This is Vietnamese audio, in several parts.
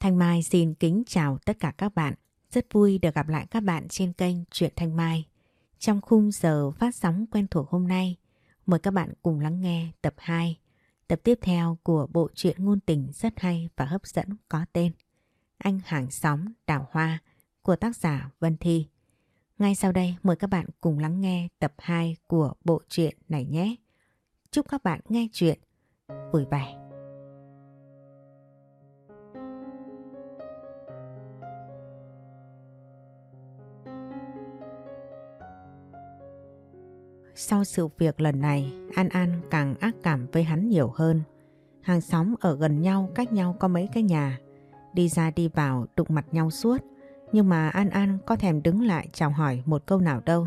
Thanh Mai xin kính chào tất cả các bạn. Rất vui được gặp lại các bạn trên kênh Truyện Thanh Mai. Trong khung giờ phát sóng quen thuộc hôm nay, mời các bạn cùng lắng nghe tập 2, tập tiếp theo của bộ truyện ngôn tình rất hay và hấp dẫn có tên Anh hàng xóm đào hoa của tác giả Vân Thi. Ngay sau đây mời các bạn cùng lắng nghe tập 2 của bộ truyện này nhé. Chúc các bạn nghe chuyện vui vẻ. Sau sự việc lần này, An An càng ác cảm với hắn nhiều hơn. Hàng xóm ở gần nhau, cách nhau có mấy cái nhà. Đi ra đi vào, đụng mặt nhau suốt. Nhưng mà An An có thèm đứng lại chào hỏi một câu nào đâu.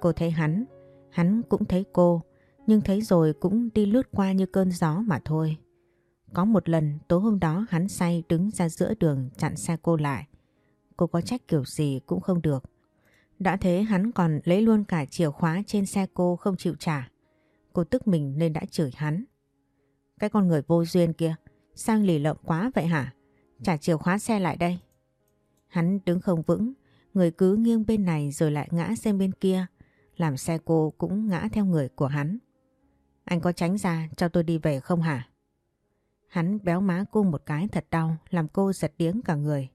Cô thấy hắn, hắn cũng thấy cô, nhưng thấy rồi cũng đi lướt qua như cơn gió mà thôi. Có một lần tối hôm đó hắn say đứng ra giữa đường chặn xe cô lại. Cô có trách kiểu gì cũng không được. Đã thế hắn còn lấy luôn cả chìa khóa trên xe cô không chịu trả. Cô tức mình nên đã chửi hắn. Cái con người vô duyên kia, sang lì lợm quá vậy hả? Trả chìa khóa xe lại đây. Hắn đứng không vững, người cứ nghiêng bên này rồi lại ngã sang bên kia, làm xe cô cũng ngã theo người của hắn. Anh có tránh ra cho tôi đi về không hả? Hắn béo má cô một cái thật đau, làm cô giật điếng cả người.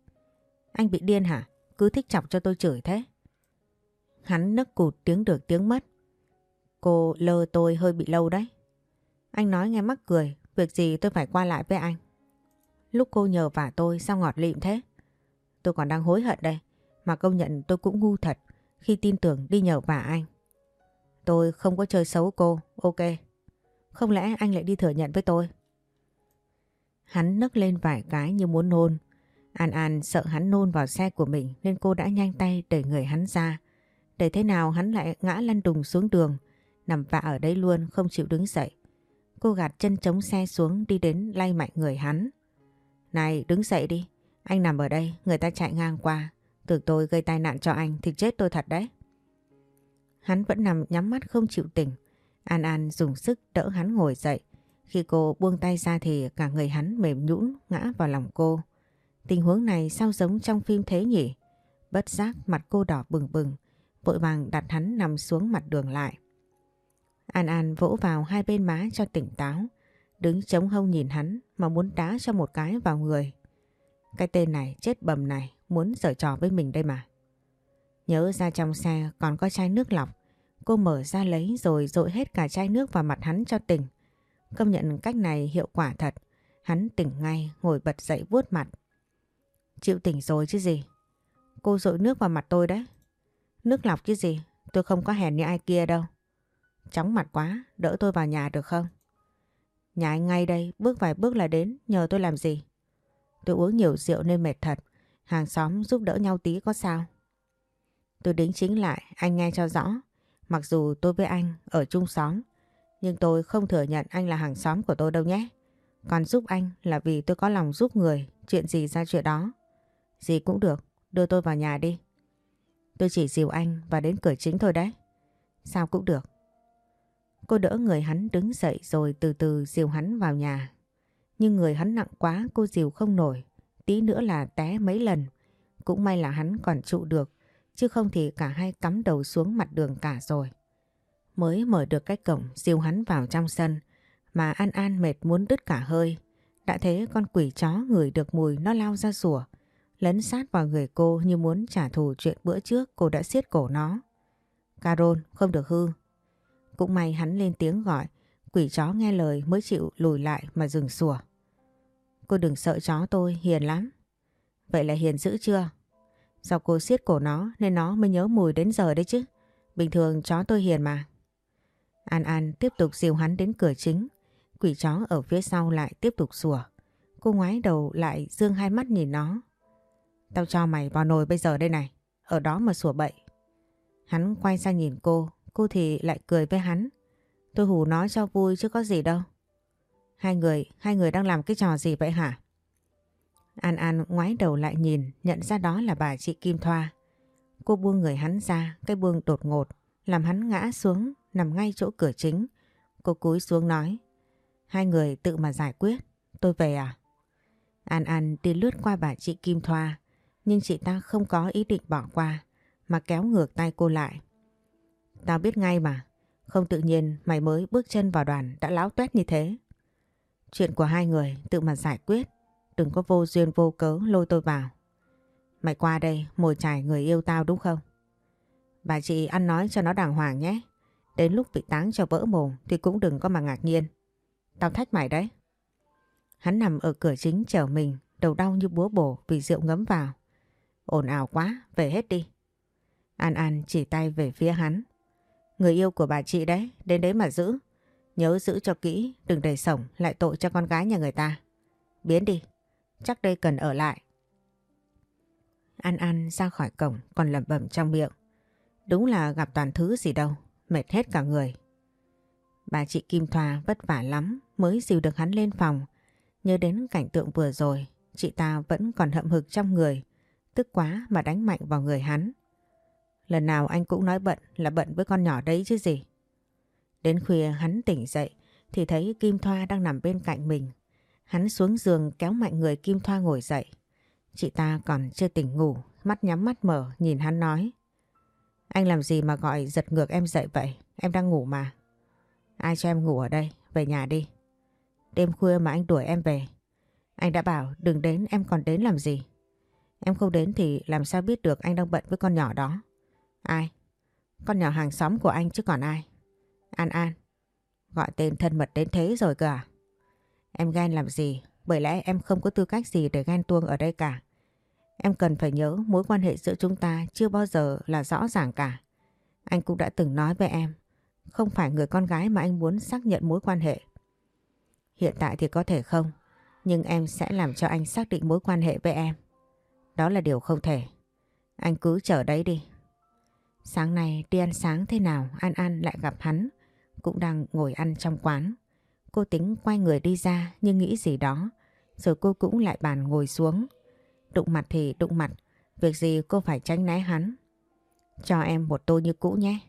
Anh bị điên hả? Cứ thích chọc cho tôi chửi thế. Hắn nấc cụt tiếng được tiếng mất. Cô lơ tôi hơi bị lâu đấy. Anh nói nghe mắc cười, việc gì tôi phải qua lại với anh. Lúc cô nhờ vả tôi sao ngọt lịm thế? Tôi còn đang hối hận đây, mà công nhận tôi cũng ngu thật khi tin tưởng đi nhờ vả anh. Tôi không có chơi xấu cô, ok. Không lẽ anh lại đi thừa nhận với tôi? Hắn nấc lên vài cái như muốn nôn. An An sợ hắn nôn vào xe của mình nên cô đã nhanh tay đẩy người hắn ra. Để thế nào hắn lại ngã lăn đùng xuống đường, nằm vạ ở đấy luôn không chịu đứng dậy. Cô gạt chân chống xe xuống đi đến lay mạnh người hắn. Này đứng dậy đi, anh nằm ở đây, người ta chạy ngang qua. Tưởng tôi gây tai nạn cho anh thì chết tôi thật đấy. Hắn vẫn nằm nhắm mắt không chịu tỉnh. An An dùng sức đỡ hắn ngồi dậy. Khi cô buông tay ra thì cả người hắn mềm nhũn ngã vào lòng cô. Tình huống này sao giống trong phim thế nhỉ? Bất giác mặt cô đỏ bừng bừng, vội vàng đặt hắn nằm xuống mặt đường lại. An An vỗ vào hai bên má cho tỉnh táo, đứng chống hông nhìn hắn mà muốn đá cho một cái vào người. Cái tên này chết bầm này muốn giở trò với mình đây mà. Nhớ ra trong xe còn có chai nước lọc, cô mở ra lấy rồi dội hết cả chai nước vào mặt hắn cho tỉnh. Công nhận cách này hiệu quả thật, hắn tỉnh ngay ngồi bật dậy vuốt mặt. Chịu tỉnh rồi chứ gì. Cô dội nước vào mặt tôi đấy. Nước lọc chứ gì, tôi không có hèn như ai kia đâu. Chóng mặt quá, đỡ tôi vào nhà được không? Nhà anh ngay đây, bước vài bước là đến, nhờ tôi làm gì? Tôi uống nhiều rượu nên mệt thật, hàng xóm giúp đỡ nhau tí có sao? Tôi đính chính lại, anh nghe cho rõ. Mặc dù tôi với anh ở chung xóm, nhưng tôi không thừa nhận anh là hàng xóm của tôi đâu nhé. Còn giúp anh là vì tôi có lòng giúp người, chuyện gì ra chuyện đó. Gì cũng được, đưa tôi vào nhà đi. Tôi chỉ dìu anh và đến cửa chính thôi đấy. Sao cũng được. Cô đỡ người hắn đứng dậy rồi từ từ dìu hắn vào nhà. Nhưng người hắn nặng quá, cô dìu không nổi. Tí nữa là té mấy lần. Cũng may là hắn còn trụ được. Chứ không thì cả hai cắm đầu xuống mặt đường cả rồi. Mới mở được cái cổng, dìu hắn vào trong sân. Mà An An mệt muốn đứt cả hơi. Đã thế con quỷ chó ngửi được mùi nó lao ra rùa lấn sát vào người cô như muốn trả thù chuyện bữa trước cô đã siết cổ nó. Carol không được hư. Cũng may hắn lên tiếng gọi, quỷ chó nghe lời mới chịu lùi lại mà dừng sủa. Cô đừng sợ chó tôi, hiền lắm. Vậy là hiền dữ chưa? Do cô siết cổ nó nên nó mới nhớ mùi đến giờ đấy chứ. Bình thường chó tôi hiền mà. An An tiếp tục dìu hắn đến cửa chính. Quỷ chó ở phía sau lại tiếp tục sủa. Cô ngoái đầu lại dương hai mắt nhìn nó. Tao cho mày vào nồi bây giờ đây này. Ở đó mà sủa bậy. Hắn quay sang nhìn cô. Cô thì lại cười với hắn. Tôi hù nói cho vui chứ có gì đâu. Hai người, hai người đang làm cái trò gì vậy hả? An An ngoái đầu lại nhìn, nhận ra đó là bà chị Kim Thoa. Cô buông người hắn ra, cái buông đột ngột, làm hắn ngã xuống, nằm ngay chỗ cửa chính. Cô cúi xuống nói, hai người tự mà giải quyết, tôi về à? An An đi lướt qua bà chị Kim Thoa, nhưng chị ta không có ý định bỏ qua, mà kéo ngược tay cô lại. Tao biết ngay mà, không tự nhiên mày mới bước chân vào đoàn đã láo tuét như thế. Chuyện của hai người tự mà giải quyết, đừng có vô duyên vô cớ lôi tôi vào. Mày qua đây mồi chài người yêu tao đúng không? Bà chị ăn nói cho nó đàng hoàng nhé. Đến lúc bị táng cho vỡ mồm thì cũng đừng có mà ngạc nhiên. Tao thách mày đấy. Hắn nằm ở cửa chính chờ mình, đầu đau như búa bổ vì rượu ngấm vào. Ồn ào quá, về hết đi. An An chỉ tay về phía hắn. Người yêu của bà chị đấy, đến đấy mà giữ. Nhớ giữ cho kỹ, đừng để sổng lại tội cho con gái nhà người ta. Biến đi, chắc đây cần ở lại. An An ra khỏi cổng còn lẩm bẩm trong miệng. Đúng là gặp toàn thứ gì đâu, mệt hết cả người. Bà chị Kim Thoa vất vả lắm mới dìu được hắn lên phòng. Nhớ đến cảnh tượng vừa rồi, chị ta vẫn còn hậm hực trong người, tức quá mà đánh mạnh vào người hắn. Lần nào anh cũng nói bận là bận với con nhỏ đấy chứ gì. Đến khuya hắn tỉnh dậy thì thấy Kim Thoa đang nằm bên cạnh mình. Hắn xuống giường kéo mạnh người Kim Thoa ngồi dậy. Chị ta còn chưa tỉnh ngủ, mắt nhắm mắt mở nhìn hắn nói. Anh làm gì mà gọi giật ngược em dậy vậy? Em đang ngủ mà. Ai cho em ngủ ở đây? Về nhà đi. Đêm khuya mà anh đuổi em về. Anh đã bảo đừng đến em còn đến làm gì? Em không đến thì làm sao biết được anh đang bận với con nhỏ đó? Ai? Con nhỏ hàng xóm của anh chứ còn ai? An An. Gọi tên thân mật đến thế rồi cơ à? Em ghen làm gì? Bởi lẽ em không có tư cách gì để ghen tuông ở đây cả. Em cần phải nhớ mối quan hệ giữa chúng ta chưa bao giờ là rõ ràng cả. Anh cũng đã từng nói với em, không phải người con gái mà anh muốn xác nhận mối quan hệ. Hiện tại thì có thể không, nhưng em sẽ làm cho anh xác định mối quan hệ với em. Đó là điều không thể. Anh cứ chờ đấy đi. Sáng nay đi ăn sáng thế nào An An lại gặp hắn, cũng đang ngồi ăn trong quán. Cô tính quay người đi ra nhưng nghĩ gì đó, rồi cô cũng lại bàn ngồi xuống. Đụng mặt thì đụng mặt, việc gì cô phải tránh né hắn. Cho em một tô như cũ nhé.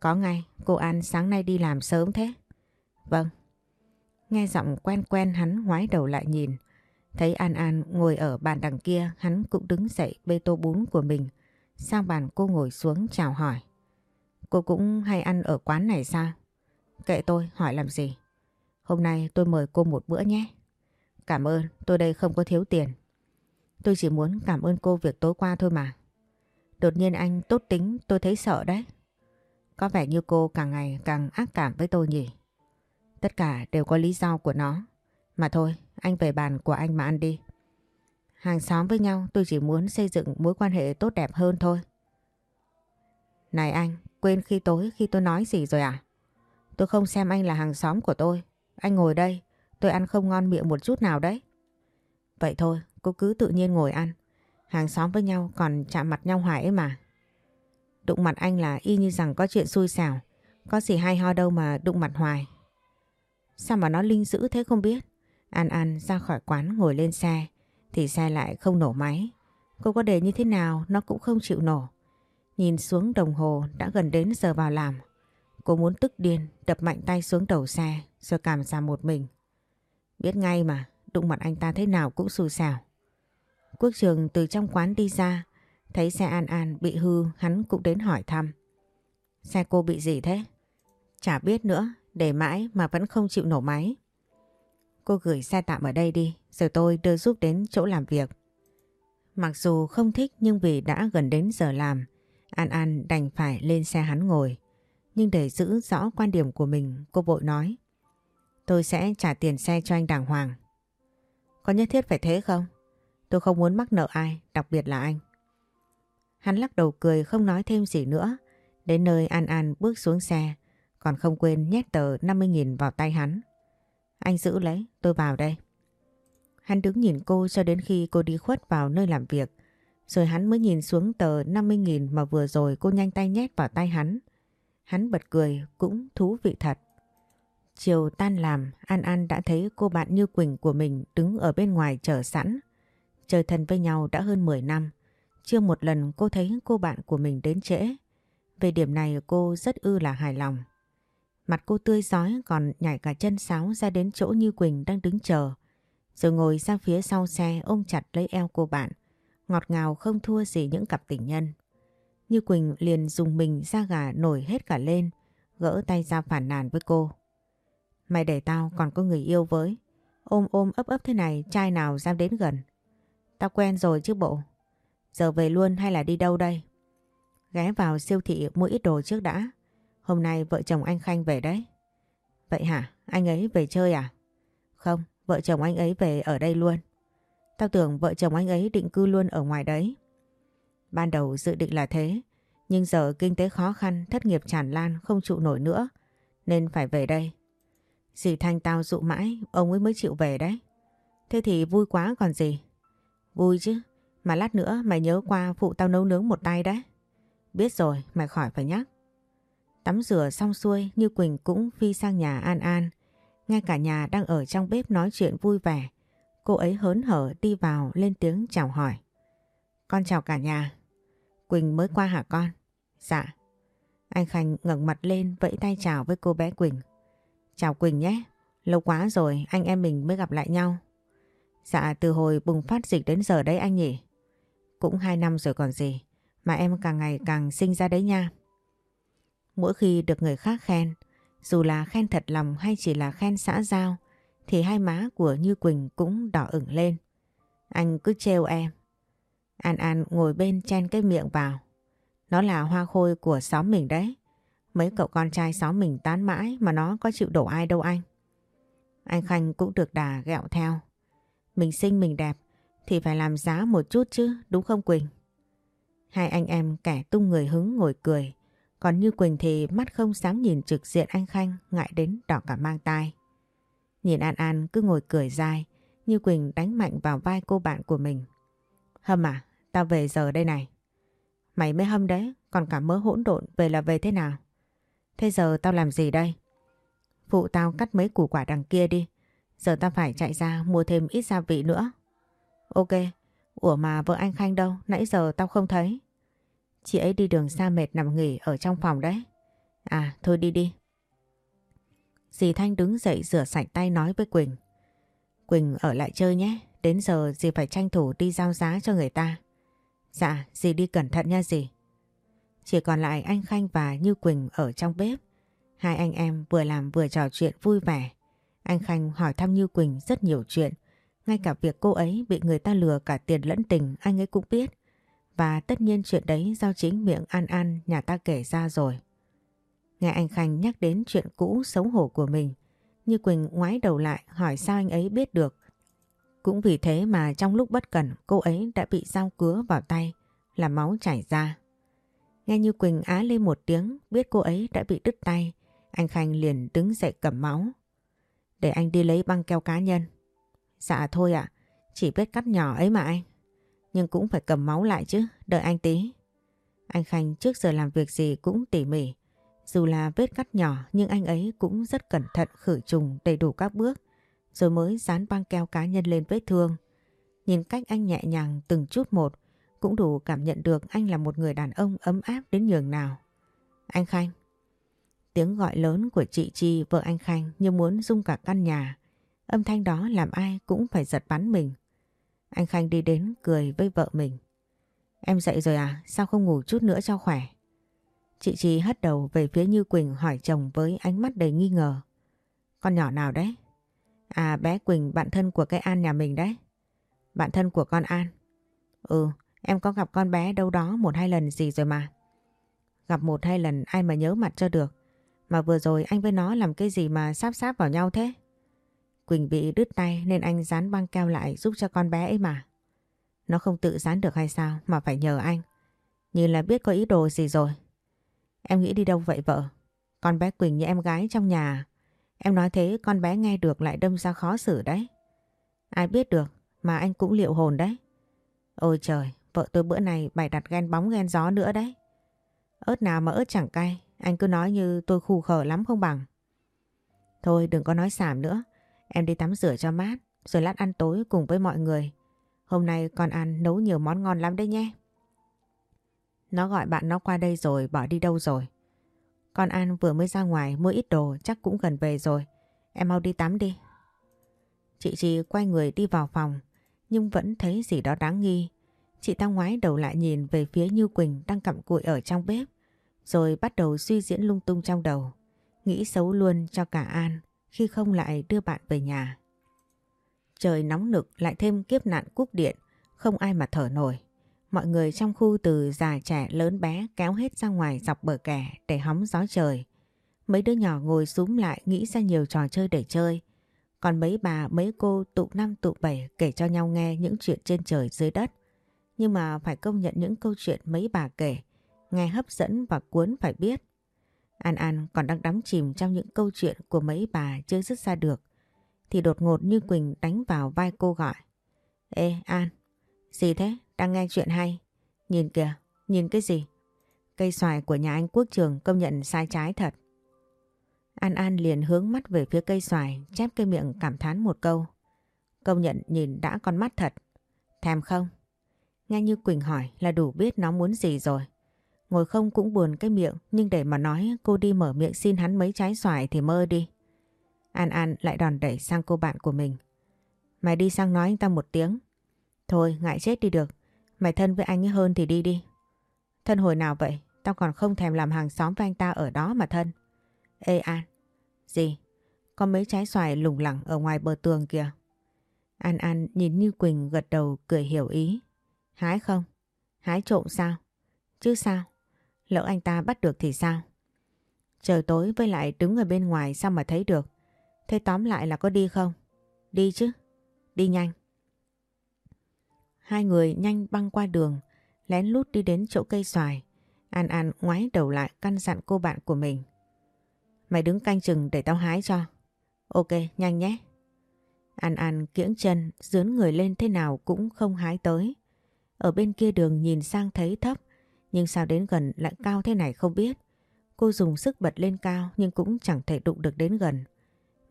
Có ngay, cô An sáng nay đi làm sớm thế. Vâng. Nghe giọng quen quen hắn ngoái đầu lại nhìn. Thấy An An ngồi ở bàn đằng kia, hắn cũng đứng dậy bê tô bún của mình. Sang bàn cô ngồi xuống chào hỏi. Cô cũng hay ăn ở quán này sao? Kệ tôi, hỏi làm gì? Hôm nay tôi mời cô một bữa nhé. Cảm ơn, tôi đây không có thiếu tiền. Tôi chỉ muốn cảm ơn cô việc tối qua thôi mà. Đột nhiên anh tốt tính tôi thấy sợ đấy. Có vẻ như cô càng ngày càng ác cảm với tôi nhỉ. Tất cả đều có lý do của nó. Mà thôi, anh về bàn của anh mà ăn đi. Hàng xóm với nhau tôi chỉ muốn xây dựng mối quan hệ tốt đẹp hơn thôi. Này anh, quên khi tối khi tôi nói gì rồi à? Tôi không xem anh là hàng xóm của tôi. Anh ngồi đây, tôi ăn không ngon miệng một chút nào đấy. Vậy thôi, cô cứ tự nhiên ngồi ăn. Hàng xóm với nhau còn chạm mặt nhau hoài ấy mà. Đụng mặt anh là y như rằng có chuyện xui xẻo. Có gì hay ho đâu mà đụng mặt hoài. Sao mà nó linh dữ thế không biết. An An ra khỏi quán ngồi lên xe. Thì xe lại không nổ máy. Cô có để như thế nào nó cũng không chịu nổ. Nhìn xuống đồng hồ đã gần đến giờ vào làm. Cô muốn tức điên đập mạnh tay xuống đầu xe rồi cảm ra một mình. Biết ngay mà đụng mặt anh ta thế nào cũng xù xẻo. Quốc trường từ trong quán đi ra, thấy xe An An bị hư hắn cũng đến hỏi thăm. Xe cô bị gì thế? Chả biết nữa, để mãi mà vẫn không chịu nổ máy. Cô gửi xe tạm ở đây đi, rồi tôi đưa giúp đến chỗ làm việc. Mặc dù không thích nhưng vì đã gần đến giờ làm, An An đành phải lên xe hắn ngồi. Nhưng để giữ rõ quan điểm của mình, cô vội nói. Tôi sẽ trả tiền xe cho anh đàng hoàng. Có nhất thiết phải thế không? Tôi không muốn mắc nợ ai, đặc biệt là anh. Hắn lắc đầu cười không nói thêm gì nữa. Đến nơi An An bước xuống xe, còn không quên nhét tờ 50.000 vào tay hắn. Anh giữ lấy, tôi vào đây. Hắn đứng nhìn cô cho đến khi cô đi khuất vào nơi làm việc. Rồi hắn mới nhìn xuống tờ 50.000 mà vừa rồi cô nhanh tay nhét vào tay hắn. Hắn bật cười cũng thú vị thật. Chiều tan làm, An An đã thấy cô bạn Như Quỳnh của mình đứng ở bên ngoài chờ sẵn. Chơi thân với nhau đã hơn 10 năm. Chưa một lần cô thấy cô bạn của mình đến trễ. Về điểm này cô rất ư là hài lòng. Mặt cô tươi giói còn nhảy cả chân sáo ra đến chỗ Như Quỳnh đang đứng chờ. Rồi ngồi sang phía sau xe ôm chặt lấy eo cô bạn. Ngọt ngào không thua gì những cặp tình nhân. Như Quỳnh liền dùng mình ra gà nổi hết cả lên, gỡ tay ra phản nàn với cô. Mày để tao còn có người yêu với. Ôm ôm ấp ấp thế này trai nào dám đến gần. Tao quen rồi chứ bộ. Giờ về luôn hay là đi đâu đây? Ghé vào siêu thị mua ít đồ trước đã. Hôm nay vợ chồng anh Khanh về đấy. Vậy hả? Anh ấy về chơi à? Không, vợ chồng anh ấy về ở đây luôn. Tao tưởng vợ chồng anh ấy định cư luôn ở ngoài đấy. Ban đầu dự định là thế, nhưng giờ kinh tế khó khăn, thất nghiệp tràn lan, không trụ nổi nữa, nên phải về đây. Dì Thanh tao dụ mãi, ông ấy mới chịu về đấy. Thế thì vui quá còn gì. Vui chứ, mà lát nữa mày nhớ qua phụ tao nấu nướng một tay đấy. Biết rồi, mày khỏi phải nhắc. Tắm rửa xong xuôi, Như Quỳnh cũng phi sang nhà An An. Ngay cả nhà đang ở trong bếp nói chuyện vui vẻ. Cô ấy hớn hở đi vào lên tiếng chào hỏi. Con chào cả nhà. Quỳnh mới qua hả con? Dạ. Anh Khanh ngẩng mặt lên, vẫy tay chào với cô bé Quỳnh. Chào Quỳnh nhé. Lâu quá rồi anh em mình mới gặp lại nhau. Dạ từ hồi bùng phát dịch đến giờ đấy anh nhỉ? Cũng hai năm rồi còn gì. Mà em càng ngày càng sinh ra đấy nha. Mỗi khi được người khác khen, dù là khen thật lòng hay chỉ là khen xã giao, thì hai má của Như Quỳnh cũng đỏ ửng lên. Anh cứ trêu em. An An ngồi bên chen cái miệng vào. Nó là hoa khôi của xóm mình đấy. Mấy cậu con trai xóm mình tán mãi mà nó có chịu đổ ai đâu anh. Anh Khanh cũng được đà gẹo theo. Mình xinh mình đẹp thì phải làm giá một chút chứ đúng không Quỳnh? Hai anh em kẻ tung người hứng ngồi cười. Còn Như Quỳnh thì mắt không dám nhìn trực diện anh Khanh ngại đến đỏ cả mang tai. Nhìn An An cứ ngồi cười dài, Như Quỳnh đánh mạnh vào vai cô bạn của mình. Hâm à, tao về giờ đây này. Mày mới hâm đấy, còn cả mớ hỗn độn về là về thế nào? Thế giờ tao làm gì đây? Phụ tao cắt mấy củ quả đằng kia đi. Giờ tao phải chạy ra mua thêm ít gia vị nữa. Ok, ủa mà vợ anh Khanh đâu? Nãy giờ tao không thấy. Chị ấy đi đường xa mệt nằm nghỉ ở trong phòng đấy. À thôi đi đi. Dì Thanh đứng dậy rửa sạch tay nói với Quỳnh. Quỳnh ở lại chơi nhé. Đến giờ dì phải tranh thủ đi giao giá cho người ta. Dạ, dì đi cẩn thận nha dì. Chỉ còn lại anh Khanh và Như Quỳnh ở trong bếp. Hai anh em vừa làm vừa trò chuyện vui vẻ. Anh Khanh hỏi thăm Như Quỳnh rất nhiều chuyện. Ngay cả việc cô ấy bị người ta lừa cả tiền lẫn tình anh ấy cũng biết. Và tất nhiên chuyện đấy do chính miệng An An nhà ta kể ra rồi. Nghe anh Khanh nhắc đến chuyện cũ xấu hổ của mình, Như Quỳnh ngoái đầu lại hỏi sao anh ấy biết được. Cũng vì thế mà trong lúc bất cẩn cô ấy đã bị dao cứa vào tay, làm máu chảy ra. Nghe Như Quỳnh á lên một tiếng, biết cô ấy đã bị đứt tay, anh Khanh liền đứng dậy cầm máu. Để anh đi lấy băng keo cá nhân. Dạ thôi ạ, chỉ biết cắt nhỏ ấy mà anh. Nhưng cũng phải cầm máu lại chứ, đợi anh tí. Anh Khanh trước giờ làm việc gì cũng tỉ mỉ. Dù là vết cắt nhỏ nhưng anh ấy cũng rất cẩn thận khử trùng đầy đủ các bước rồi mới dán băng keo cá nhân lên vết thương. Nhìn cách anh nhẹ nhàng từng chút một cũng đủ cảm nhận được anh là một người đàn ông ấm áp đến nhường nào. Anh Khanh. Tiếng gọi lớn của chị Chi vợ anh Khanh như muốn rung cả căn nhà. Âm thanh đó làm ai cũng phải giật bắn mình. Anh Khanh đi đến cười với vợ mình. Em dậy rồi à? Sao không ngủ chút nữa cho khỏe? Chị Chi hất đầu về phía Như Quỳnh hỏi chồng với ánh mắt đầy nghi ngờ. Con nhỏ nào đấy? À bé Quỳnh bạn thân của cái An nhà mình đấy. Bạn thân của con An? Ừ, em có gặp con bé đâu đó một hai lần gì rồi mà. Gặp một hai lần ai mà nhớ mặt cho được. Mà vừa rồi anh với nó làm cái gì mà sáp sáp vào nhau thế? Quỳnh bị đứt tay nên anh dán băng keo lại giúp cho con bé ấy mà. Nó không tự dán được hay sao mà phải nhờ anh. Nhìn là biết có ý đồ gì rồi. Em nghĩ đi đâu vậy vợ? Con bé Quỳnh như em gái trong nhà. Em nói thế con bé nghe được lại đâm ra khó xử đấy. Ai biết được mà anh cũng liệu hồn đấy. Ôi trời, vợ tôi bữa này bày đặt ghen bóng ghen gió nữa đấy. Ớt nào mà ớt chẳng cay, anh cứ nói như tôi khù khờ lắm không bằng. Thôi đừng có nói xảm nữa. Em đi tắm rửa cho mát, rồi lát ăn tối cùng với mọi người. Hôm nay con ăn nấu nhiều món ngon lắm đấy nhé. Nó gọi bạn nó qua đây rồi bỏ đi đâu rồi. Con An vừa mới ra ngoài mua ít đồ chắc cũng gần về rồi. Em mau đi tắm đi. Chị Chi quay người đi vào phòng nhưng vẫn thấy gì đó đáng nghi. Chị ta ngoái đầu lại nhìn về phía Như Quỳnh đang cặm cụi ở trong bếp rồi bắt đầu suy diễn lung tung trong đầu. Nghĩ xấu luôn cho cả An khi không lại đưa bạn về nhà. Trời nóng nực lại thêm kiếp nạn cúp điện, không ai mà thở nổi. Mọi người trong khu từ già trẻ lớn bé kéo hết ra ngoài dọc bờ kè để hóng gió trời. Mấy đứa nhỏ ngồi súm lại nghĩ ra nhiều trò chơi để chơi. Còn mấy bà, mấy cô tụ năm tụ bảy kể cho nhau nghe những chuyện trên trời dưới đất. Nhưng mà phải công nhận những câu chuyện mấy bà kể, nghe hấp dẫn và cuốn phải biết. An An còn đang đắm chìm trong những câu chuyện của mấy bà chưa dứt ra được. Thì đột ngột như Quỳnh đánh vào vai cô gọi. Ê An, gì thế? Đang nghe chuyện hay. Nhìn kìa, nhìn cái gì? Cây xoài của nhà anh quốc trường công nhận sai trái thật. An An liền hướng mắt về phía cây xoài, chép cây miệng cảm thán một câu. Công nhận nhìn đã con mắt thật. Thèm không? Nghe như Quỳnh hỏi là đủ biết nó muốn gì rồi. Ngồi không cũng buồn cái miệng, nhưng để mà nói, cô đi mở miệng xin hắn mấy trái xoài thì mơ đi. An An lại đòn đẩy sang cô bạn của mình. Mày đi sang nói anh ta một tiếng. Thôi, ngại chết đi được. Mày thân với anh ấy hơn thì đi đi. Thân hồi nào vậy? Tao còn không thèm làm hàng xóm với anh ta ở đó mà thân. Ê An. Gì? Có mấy trái xoài lủng lẳng ở ngoài bờ tường kìa. An An nhìn Như Quỳnh gật đầu cười hiểu ý. Hái không? Hái trộm sao? Chứ sao? Lỡ anh ta bắt được thì sao? Trời tối với lại đứng ở bên ngoài sao mà thấy được? Thế tóm lại là có đi không? Đi chứ. Đi nhanh. Hai người nhanh băng qua đường, lén lút đi đến chỗ cây xoài. An An ngoái đầu lại căn dặn cô bạn của mình. Mày đứng canh chừng để tao hái cho. Ok, nhanh nhé. An An kiễng chân, dướn người lên thế nào cũng không hái tới. Ở bên kia đường nhìn sang thấy thấp, nhưng sao đến gần lại cao thế này không biết. Cô dùng sức bật lên cao nhưng cũng chẳng thể đụng được đến gần.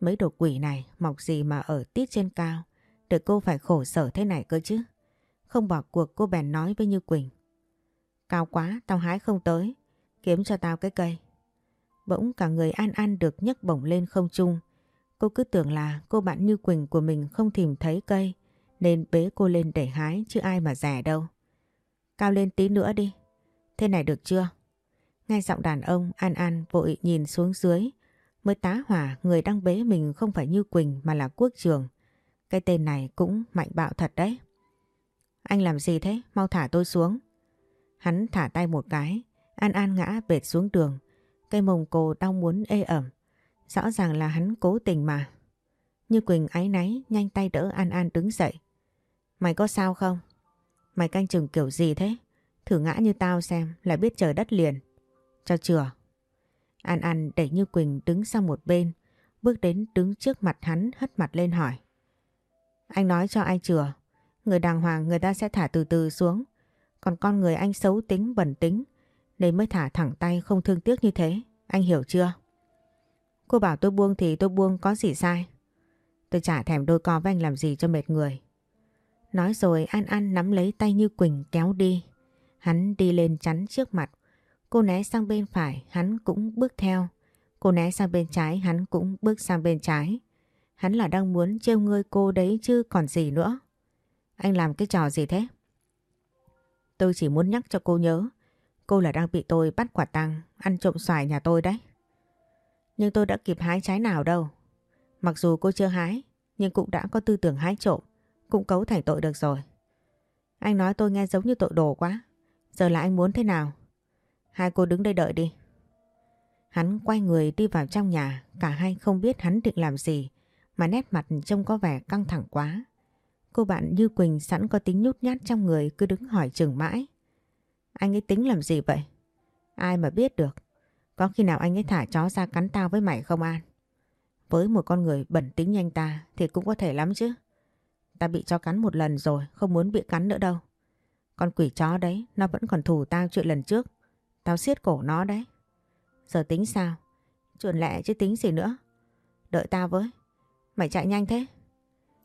Mấy đồ quỷ này mọc gì mà ở tít trên cao, để cô phải khổ sở thế này cơ chứ. Không bỏ cuộc cô bèn nói với Như Quỳnh. Cao quá, tao hái không tới, kiếm cho tao cái cây. Bỗng cả người An An được nhấc bổng lên không trung. Cô cứ tưởng là cô bạn Như Quỳnh của mình không tìm thấy cây, nên bế cô lên để hái chứ ai mà rẻ đâu. Cao lên tí nữa đi, thế này được chưa? Nghe giọng đàn ông An An vội nhìn xuống dưới mới tá hỏa người đang bế mình không phải Như Quỳnh mà là Quốc Trường. Cái tên này cũng mạnh bạo thật đấy. Anh làm gì thế? Mau thả tôi xuống. Hắn thả tay một cái, An An ngã bệt xuống đường. Cây mông cô đau muốn ê ẩm. Rõ ràng là hắn cố tình mà. Như Quỳnh áy náy nhanh tay đỡ An An đứng dậy. Mày có sao không? Mày canh chừng kiểu gì thế? Thử ngã như tao xem là biết trời đất liền. Cho chừa. An An đẩy Như Quỳnh đứng sang một bên, bước đến đứng trước mặt hắn hất mặt lên hỏi. Anh nói cho ai chừa? Người đàng hoàng người ta sẽ thả từ từ xuống. Còn con người anh xấu tính bẩn tính nên mới thả thẳng tay không thương tiếc như thế. Anh hiểu chưa? Cô bảo tôi buông thì tôi buông có gì sai. Tôi chả thèm đôi co với anh làm gì cho mệt người. Nói rồi An An nắm lấy tay Như Quỳnh kéo đi. Hắn đi lên chắn trước mặt. Cô né sang bên phải, hắn cũng bước theo. Cô né sang bên trái, hắn cũng bước sang bên trái. Hắn là đang muốn trêu ngươi cô đấy chứ còn gì nữa. Anh làm cái trò gì thế? Tôi chỉ muốn nhắc cho cô nhớ. Cô là đang bị tôi bắt quả tăng ăn trộm xoài nhà tôi đấy. Nhưng tôi đã kịp hái trái nào đâu. Mặc dù cô chưa hái, nhưng cũng đã có tư tưởng hái trộm, cũng cấu thành tội được rồi. Anh nói tôi nghe giống như tội đồ quá. Giờ là anh muốn thế nào? Hai cô đứng đây đợi đi. Hắn quay người đi vào trong nhà, cả hai không biết hắn định làm gì, mà nét mặt trông có vẻ căng thẳng quá. Cô bạn Như Quỳnh sẵn có tính nhút nhát trong người cứ đứng hỏi chừng mãi. Anh ấy tính làm gì vậy? Ai mà biết được. Có khi nào anh ấy thả chó ra cắn tao với mày không An? Với một con người bẩn tính như anh ta thì cũng có thể lắm chứ. Ta bị chó cắn một lần rồi, không muốn bị cắn nữa đâu. Con quỷ chó đấy, nó vẫn còn thù tao chuyện lần trước. Tao siết cổ nó đấy. Giờ tính sao? Chuồn lẹ chứ tính gì nữa. Đợi tao với. Mày chạy nhanh thế.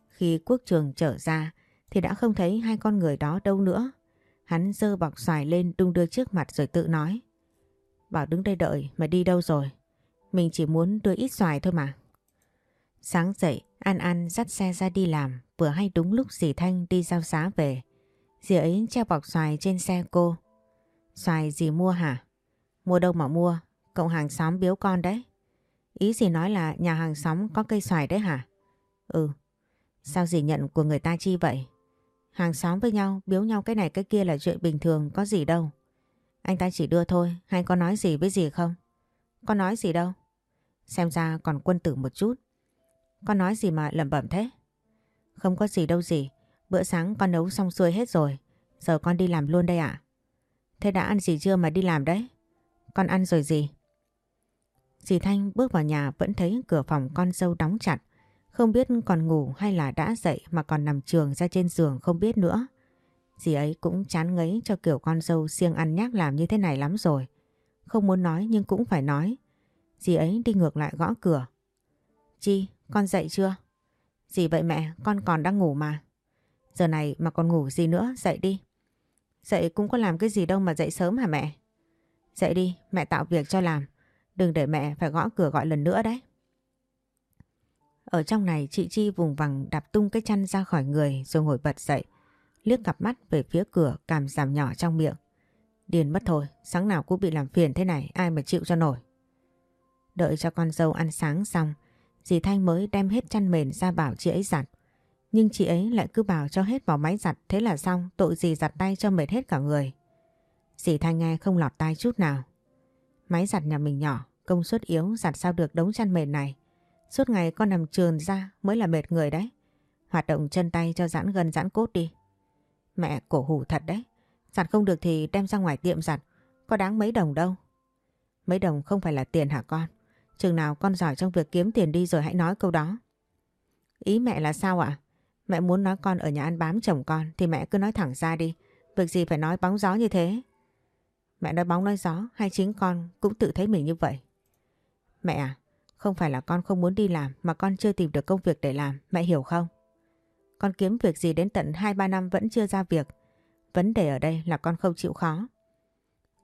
Khi quốc trường trở ra thì đã không thấy hai con người đó đâu nữa. Hắn dơ bọc xoài lên đung đưa trước mặt rồi tự nói. Bảo đứng đây đợi mà đi đâu rồi? Mình chỉ muốn đưa ít xoài thôi mà. Sáng dậy An An dắt xe ra đi làm, vừa hay đúng lúc dì Thanh đi giao xá về. Dì ấy treo bọc xoài trên xe cô. Xoài dì mua hả? Mua đâu mà mua, cậu hàng xóm biếu con đấy. Ý dì nói là nhà hàng xóm có cây xoài đấy hả? Ừ. Sao dì nhận của người ta chi vậy? Hàng xóm với nhau, biếu nhau cái này cái kia là chuyện bình thường, có gì đâu. Anh ta chỉ đưa thôi, hay có nói gì với dì không? Có nói gì đâu. Xem ra còn quân tử một chút. Con nói gì mà lẩm bẩm thế? Không có gì đâu gì. Bữa sáng con nấu xong xuôi hết rồi. Giờ con đi làm luôn đây ạ. Thế đã ăn gì chưa mà đi làm đấy? Con ăn rồi gì? Dì Thanh bước vào nhà vẫn thấy cửa phòng con dâu đóng chặt. Không biết còn ngủ hay là đã dậy mà còn nằm trường ra trên giường không biết nữa. Dì ấy cũng chán ngấy cho kiểu con dâu siêng ăn nhác làm như thế này lắm rồi. Không muốn nói nhưng cũng phải nói. Dì ấy đi ngược lại gõ cửa. Chi, con dậy chưa? Gì vậy mẹ, con còn đang ngủ mà. Giờ này mà còn ngủ gì nữa, dậy đi. Dậy cũng có làm cái gì đâu mà dậy sớm hả mẹ? Dậy đi, mẹ tạo việc cho làm. Đừng để mẹ phải gõ cửa gọi lần nữa đấy. Ở trong này chị Chi vùng vằng đạp tung cái chăn ra khỏi người rồi ngồi bật dậy. Liếc cặp mắt về phía cửa cảm giảm nhỏ trong miệng. Điền mất thôi, sáng nào cũng bị làm phiền thế này ai mà chịu cho nổi. Đợi cho con dâu ăn sáng xong, dì Thanh mới đem hết chăn mền ra bảo chị ấy giặt. Nhưng chị ấy lại cứ bảo cho hết vào máy giặt thế là xong, tội gì giặt tay cho mệt hết cả người. Dì Thanh nghe không lọt tai chút nào. Máy giặt nhà mình nhỏ, công suất yếu giặt sao được đống chăn mền này. Suốt ngày con nằm trường ra mới là mệt người đấy. Hoạt động chân tay cho giãn gần giãn cốt đi. Mẹ cổ hủ thật đấy. Giặt không được thì đem ra ngoài tiệm giặt. Có đáng mấy đồng đâu. Mấy đồng không phải là tiền hả con? Chừng nào con giỏi trong việc kiếm tiền đi rồi hãy nói câu đó. Ý mẹ là sao ạ? Mẹ muốn nói con ở nhà ăn bám chồng con thì mẹ cứ nói thẳng ra đi. Việc gì phải nói bóng gió như thế? Mẹ nói bóng nói gió hay chính con cũng tự thấy mình như vậy? Mẹ à, không phải là con không muốn đi làm mà con chưa tìm được công việc để làm, mẹ hiểu không? Con kiếm việc gì đến tận 2-3 năm vẫn chưa ra việc. Vấn đề ở đây là con không chịu khó.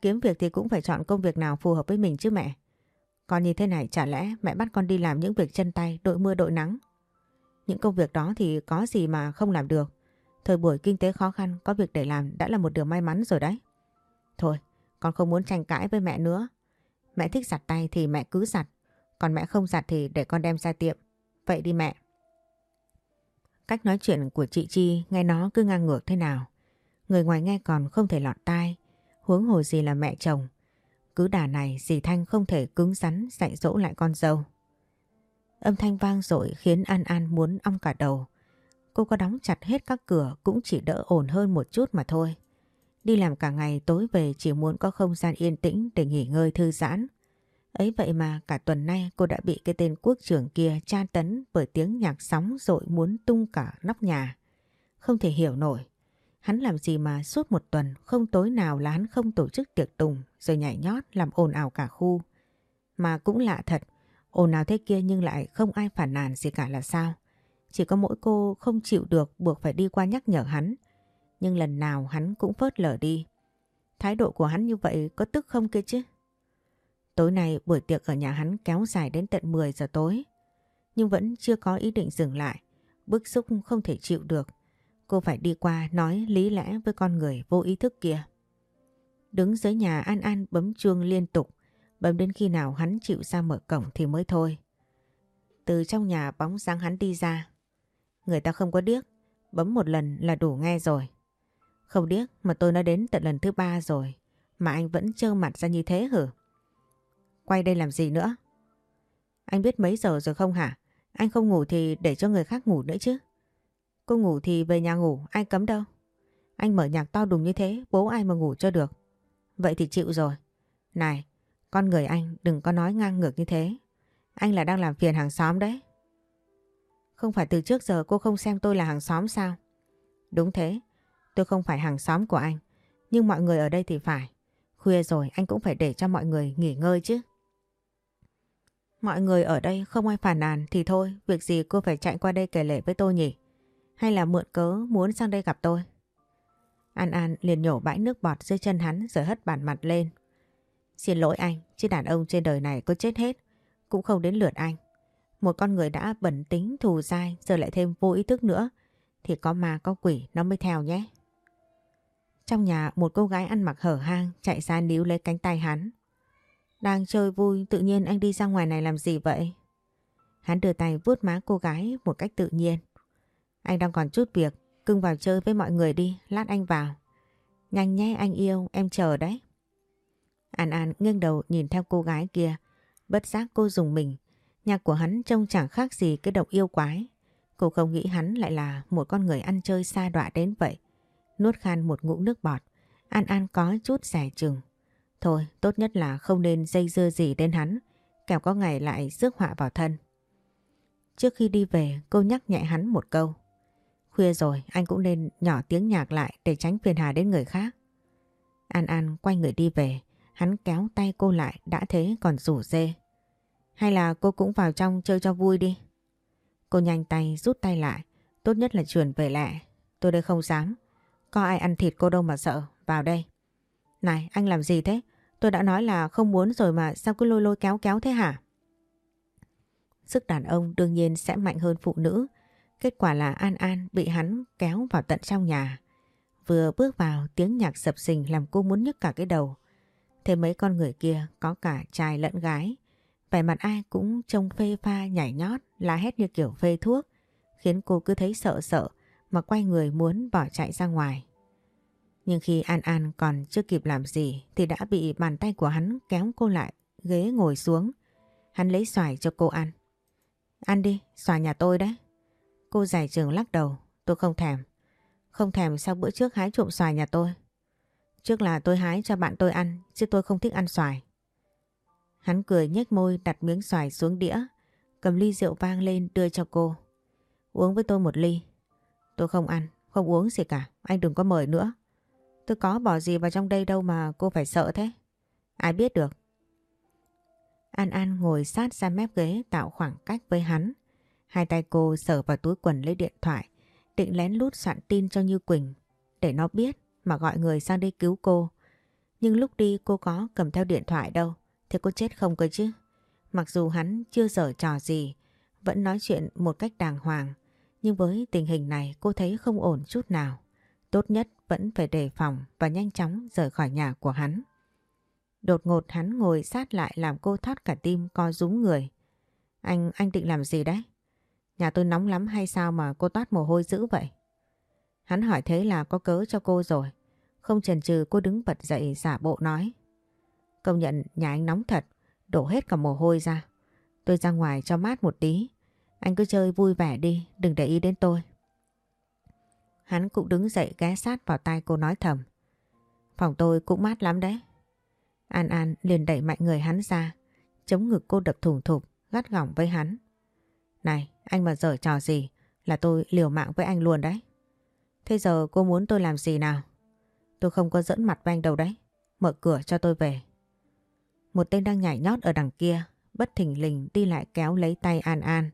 Kiếm việc thì cũng phải chọn công việc nào phù hợp với mình chứ mẹ. Con như thế này chả lẽ mẹ bắt con đi làm những việc chân tay đội mưa đội nắng. Những công việc đó thì có gì mà không làm được. Thời buổi kinh tế khó khăn có việc để làm đã là một điều may mắn rồi đấy. Thôi, con không muốn tranh cãi với mẹ nữa. Mẹ thích giặt tay thì mẹ cứ giặt. Còn mẹ không giặt thì để con đem ra tiệm. Vậy đi mẹ. Cách nói chuyện của chị Chi nghe nó cứ ngang ngược thế nào. Người ngoài nghe còn không thể lọt tai. Huống hồ gì là mẹ chồng. Cứ đà này dì Thanh không thể cứng rắn dạy dỗ lại con dâu. Âm thanh vang dội khiến An An muốn ong cả đầu. Cô có đóng chặt hết các cửa cũng chỉ đỡ ổn hơn một chút mà thôi. Đi làm cả ngày tối về chỉ muốn có không gian yên tĩnh để nghỉ ngơi thư giãn. Ấy vậy mà cả tuần nay cô đã bị cái tên quốc trưởng kia tra tấn bởi tiếng nhạc sóng rội muốn tung cả nóc nhà. Không thể hiểu nổi. Hắn làm gì mà suốt một tuần không tối nào là hắn không tổ chức tiệc tùng rồi nhảy nhót làm ồn ào cả khu. Mà cũng lạ thật, ồn ào thế kia nhưng lại không ai phản nàn gì cả là sao. Chỉ có mỗi cô không chịu được buộc phải đi qua nhắc nhở hắn. Nhưng lần nào hắn cũng phớt lờ đi. Thái độ của hắn như vậy có tức không kia chứ? Tối nay buổi tiệc ở nhà hắn kéo dài đến tận 10 giờ tối. Nhưng vẫn chưa có ý định dừng lại. Bức xúc không thể chịu được. Cô phải đi qua nói lý lẽ với con người vô ý thức kia. Đứng dưới nhà An An bấm chuông liên tục. Bấm đến khi nào hắn chịu ra mở cổng thì mới thôi. Từ trong nhà bóng dáng hắn đi ra. Người ta không có điếc. Bấm một lần là đủ nghe rồi. Không điếc mà tôi đã đến tận lần thứ ba rồi. Mà anh vẫn trơ mặt ra như thế hử? Quay đây làm gì nữa? Anh biết mấy giờ rồi không hả? Anh không ngủ thì để cho người khác ngủ nữa chứ. Cô ngủ thì về nhà ngủ, ai cấm đâu. Anh mở nhạc to đùng như thế, bố ai mà ngủ cho được. Vậy thì chịu rồi. Này, con người anh đừng có nói ngang ngược như thế. Anh là đang làm phiền hàng xóm đấy. Không phải từ trước giờ cô không xem tôi là hàng xóm sao? Đúng thế, tôi không phải hàng xóm của anh. Nhưng mọi người ở đây thì phải. Khuya rồi anh cũng phải để cho mọi người nghỉ ngơi chứ. Mọi người ở đây không ai phản nàn thì thôi, việc gì cô phải chạy qua đây kể lể với tôi nhỉ? Hay là mượn cớ muốn sang đây gặp tôi? An An liền nhổ bãi nước bọt dưới chân hắn rồi hất bản mặt lên. Xin lỗi anh, chứ đàn ông trên đời này có chết hết, cũng không đến lượt anh. Một con người đã bẩn tính thù dai giờ lại thêm vô ý thức nữa thì có ma có quỷ nó mới theo nhé. Trong nhà một cô gái ăn mặc hở hang chạy ra níu lấy cánh tay hắn. Đang chơi vui tự nhiên anh đi ra ngoài này làm gì vậy? Hắn đưa tay vuốt má cô gái một cách tự nhiên. Anh đang còn chút việc, cưng vào chơi với mọi người đi, lát anh vào. Nhanh nhé anh yêu, em chờ đấy. An An nghiêng đầu nhìn theo cô gái kia, bất giác cô dùng mình. Nhạc của hắn trông chẳng khác gì cái động yêu quái. Cô không nghĩ hắn lại là một con người ăn chơi xa đọa đến vậy. Nuốt khan một ngụm nước bọt, An An có chút rẻ chừng. Thôi, tốt nhất là không nên dây dưa gì đến hắn, kẻo có ngày lại rước họa vào thân. Trước khi đi về, cô nhắc nhẹ hắn một câu. Khuya rồi, anh cũng nên nhỏ tiếng nhạc lại để tránh phiền hà đến người khác. An An quay người đi về, hắn kéo tay cô lại đã thế còn rủ dê. Hay là cô cũng vào trong chơi cho vui đi. Cô nhanh tay rút tay lại, tốt nhất là chuyển về lẹ. Tôi đây không dám. Có ai ăn thịt cô đâu mà sợ, vào đây. Này, anh làm gì thế? Tôi đã nói là không muốn rồi mà sao cứ lôi lôi kéo kéo thế hả? Sức đàn ông đương nhiên sẽ mạnh hơn phụ nữ. Kết quả là An An bị hắn kéo vào tận trong nhà. Vừa bước vào tiếng nhạc sập sình làm cô muốn nhức cả cái đầu thế mấy con người kia có cả trai lẫn gái. Vẻ mặt ai cũng trông phê pha nhảy nhót, la hét như kiểu phê thuốc. Khiến cô cứ thấy sợ sợ mà quay người muốn bỏ chạy ra ngoài. Nhưng khi An An còn chưa kịp làm gì thì đã bị bàn tay của hắn kéo cô lại, ghế ngồi xuống. Hắn lấy xoài cho cô ăn. Ăn đi, xoài nhà tôi đấy. Cô giải trường lắc đầu, tôi không thèm. Không thèm sao bữa trước hái trộm xoài nhà tôi. Trước là tôi hái cho bạn tôi ăn, chứ tôi không thích ăn xoài. Hắn cười nhếch môi đặt miếng xoài xuống đĩa, cầm ly rượu vang lên đưa cho cô. Uống với tôi một ly. Tôi không ăn, không uống gì cả, anh đừng có mời nữa. Tôi có bỏ gì vào trong đây đâu mà cô phải sợ thế. Ai biết được. An An ngồi sát ra mép ghế tạo khoảng cách với hắn. Hai tay cô sờ vào túi quần lấy điện thoại, định lén lút soạn tin cho Như Quỳnh để nó biết mà gọi người sang đây cứu cô. Nhưng lúc đi cô có cầm theo điện thoại đâu, thế cô chết không cơ chứ. Mặc dù hắn chưa dở trò gì, vẫn nói chuyện một cách đàng hoàng, nhưng với tình hình này cô thấy không ổn chút nào. Tốt nhất vẫn phải đề phòng và nhanh chóng rời khỏi nhà của hắn. Đột ngột hắn ngồi sát lại làm cô thoát cả tim co rúm người. Anh, anh định làm gì đấy? Nhà tôi nóng lắm hay sao mà cô toát mồ hôi dữ vậy? Hắn hỏi thế là có cớ cho cô rồi. Không chần chừ cô đứng bật dậy giả bộ nói. Công nhận nhà anh nóng thật, đổ hết cả mồ hôi ra. Tôi ra ngoài cho mát một tí. Anh cứ chơi vui vẻ đi, đừng để ý đến tôi. Hắn cũng đứng dậy ghé sát vào tai cô nói thầm. Phòng tôi cũng mát lắm đấy. An An liền đẩy mạnh người hắn ra, chống ngực cô đập thủng thụp, gắt gỏng với hắn. Này, anh mà dở trò gì là tôi liều mạng với anh luôn đấy. Thế giờ cô muốn tôi làm gì nào? Tôi không có dẫn mặt với anh đâu đấy. Mở cửa cho tôi về. Một tên đang nhảy nhót ở đằng kia, bất thình lình đi lại kéo lấy tay An An.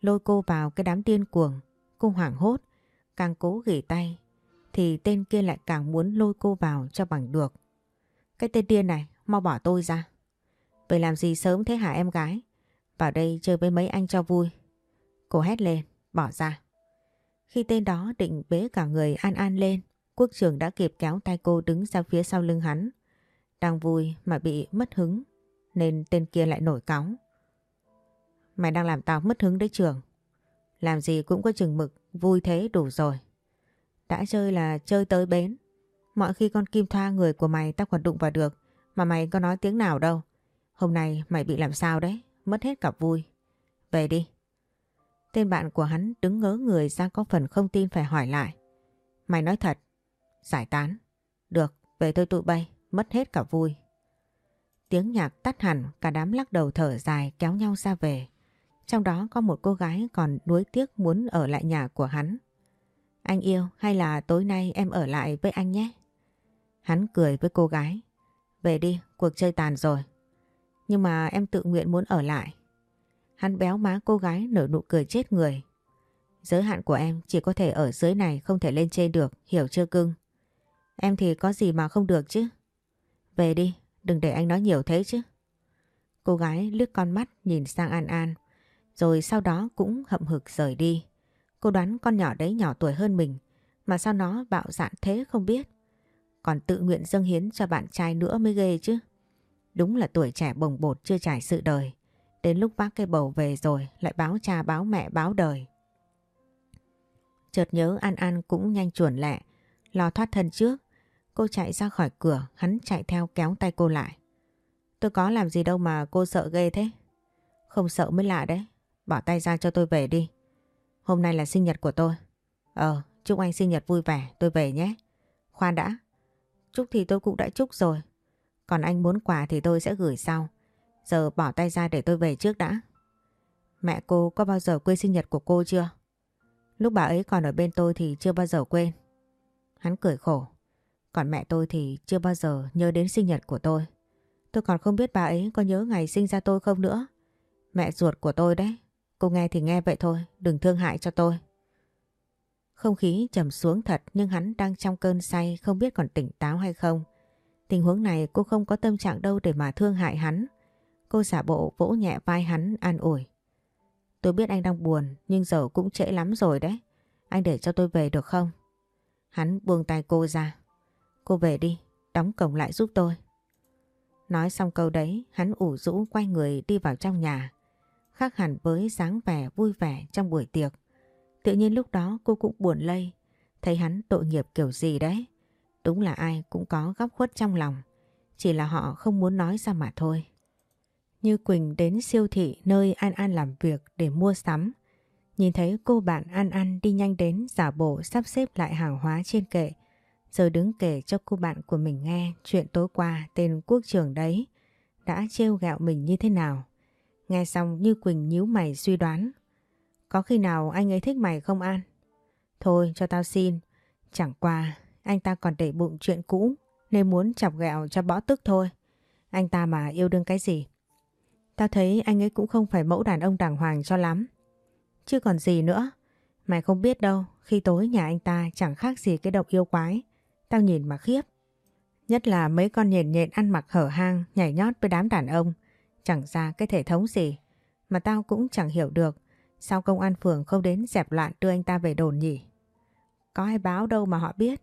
Lôi cô vào cái đám điên cuồng, cô hoảng hốt, càng cố gỉ tay, thì tên kia lại càng muốn lôi cô vào cho bằng được. Cái tên điên này, mau bỏ tôi ra. Vậy làm gì sớm thế hả em gái? Vào đây chơi với mấy anh cho vui. Cô hét lên, bỏ ra. Khi tên đó định bế cả người An An lên, quốc trường đã kịp kéo tay cô đứng ra phía sau lưng hắn. Đang vui mà bị mất hứng, nên tên kia lại nổi cáu. Mày đang làm tao mất hứng đấy trường. Làm gì cũng có chừng mực, vui thế đủ rồi. Đã chơi là chơi tới bến. Mọi khi con kim thoa người của mày tao còn đụng vào được, mà mày có nói tiếng nào đâu. Hôm nay mày bị làm sao đấy, mất hết cả vui. Về đi. Tên bạn của hắn đứng ngớ người ra có phần không tin phải hỏi lại. Mày nói thật. Giải tán. Được, về tôi tụi bay, mất hết cả vui. Tiếng nhạc tắt hẳn, cả đám lắc đầu thở dài kéo nhau ra về. Trong đó có một cô gái còn nuối tiếc muốn ở lại nhà của hắn. Anh yêu hay là tối nay em ở lại với anh nhé? Hắn cười với cô gái. Về đi, cuộc chơi tàn rồi. Nhưng mà em tự nguyện muốn ở lại. Hắn béo má cô gái nở nụ cười chết người. Giới hạn của em chỉ có thể ở dưới này không thể lên trên được, hiểu chưa cưng? Em thì có gì mà không được chứ? Về đi, đừng để anh nói nhiều thế chứ. Cô gái lướt con mắt nhìn sang An An. Rồi sau đó cũng hậm hực rời đi. Cô đoán con nhỏ đấy nhỏ tuổi hơn mình. Mà sao nó bạo dạn thế không biết. Còn tự nguyện dâng hiến cho bạn trai nữa mới ghê chứ. Đúng là tuổi trẻ bồng bột chưa trải sự đời. Đến lúc bác cây bầu về rồi lại báo cha báo mẹ báo đời. Chợt nhớ An An cũng nhanh chuẩn lẹ, lo thoát thân trước. Cô chạy ra khỏi cửa, hắn chạy theo kéo tay cô lại. Tôi có làm gì đâu mà cô sợ ghê thế. Không sợ mới lạ đấy, bỏ tay ra cho tôi về đi. Hôm nay là sinh nhật của tôi. Ờ, chúc anh sinh nhật vui vẻ, tôi về nhé. Khoan đã, chúc thì tôi cũng đã chúc rồi. Còn anh muốn quà thì tôi sẽ gửi sau. Giờ bỏ tay ra để tôi về trước đã. Mẹ cô có bao giờ quên sinh nhật của cô chưa? Lúc bà ấy còn ở bên tôi thì chưa bao giờ quên. Hắn cười khổ. Còn mẹ tôi thì chưa bao giờ nhớ đến sinh nhật của tôi. Tôi còn không biết bà ấy có nhớ ngày sinh ra tôi không nữa. Mẹ ruột của tôi đấy. Cô nghe thì nghe vậy thôi, đừng thương hại cho tôi. Không khí trầm xuống thật nhưng hắn đang trong cơn say không biết còn tỉnh táo hay không. Tình huống này cô không có tâm trạng đâu để mà thương hại hắn. Cô giả bộ vỗ nhẹ vai hắn an ủi. Tôi biết anh đang buồn nhưng giờ cũng trễ lắm rồi đấy. Anh để cho tôi về được không? Hắn buông tay cô ra. Cô về đi, đóng cổng lại giúp tôi. Nói xong câu đấy, hắn ủ rũ quay người đi vào trong nhà. Khác hẳn với dáng vẻ vui vẻ trong buổi tiệc. Tự nhiên lúc đó cô cũng buồn lây. Thấy hắn tội nghiệp kiểu gì đấy. Đúng là ai cũng có góc khuất trong lòng. Chỉ là họ không muốn nói ra mà thôi. Như Quỳnh đến siêu thị nơi An An làm việc để mua sắm. Nhìn thấy cô bạn An An đi nhanh đến giả bộ sắp xếp lại hàng hóa trên kệ. Giờ đứng kể cho cô bạn của mình nghe chuyện tối qua tên quốc trưởng đấy, đã trêu gạo mình như thế nào. Nghe xong Như Quỳnh nhíu mày suy đoán. Có khi nào anh ấy thích mày không An? Thôi, cho tao xin. Chẳng qua, anh ta còn để bụng chuyện cũ, nên muốn chọc gạo cho bỏ tức thôi. Anh ta mà yêu đương cái gì? Tao thấy anh ấy cũng không phải mẫu đàn ông đàng hoàng cho lắm. Chứ còn gì nữa. Mày không biết đâu, khi tối nhà anh ta chẳng khác gì cái độc yêu quái. Tao nhìn mà khiếp. Nhất là mấy con nhện nhện ăn mặc hở hang nhảy nhót với đám đàn ông. Chẳng ra cái thể thống gì. Mà tao cũng chẳng hiểu được. Sao công an phường không đến dẹp loạn đưa anh ta về đồn nhỉ? Có ai báo đâu mà họ biết.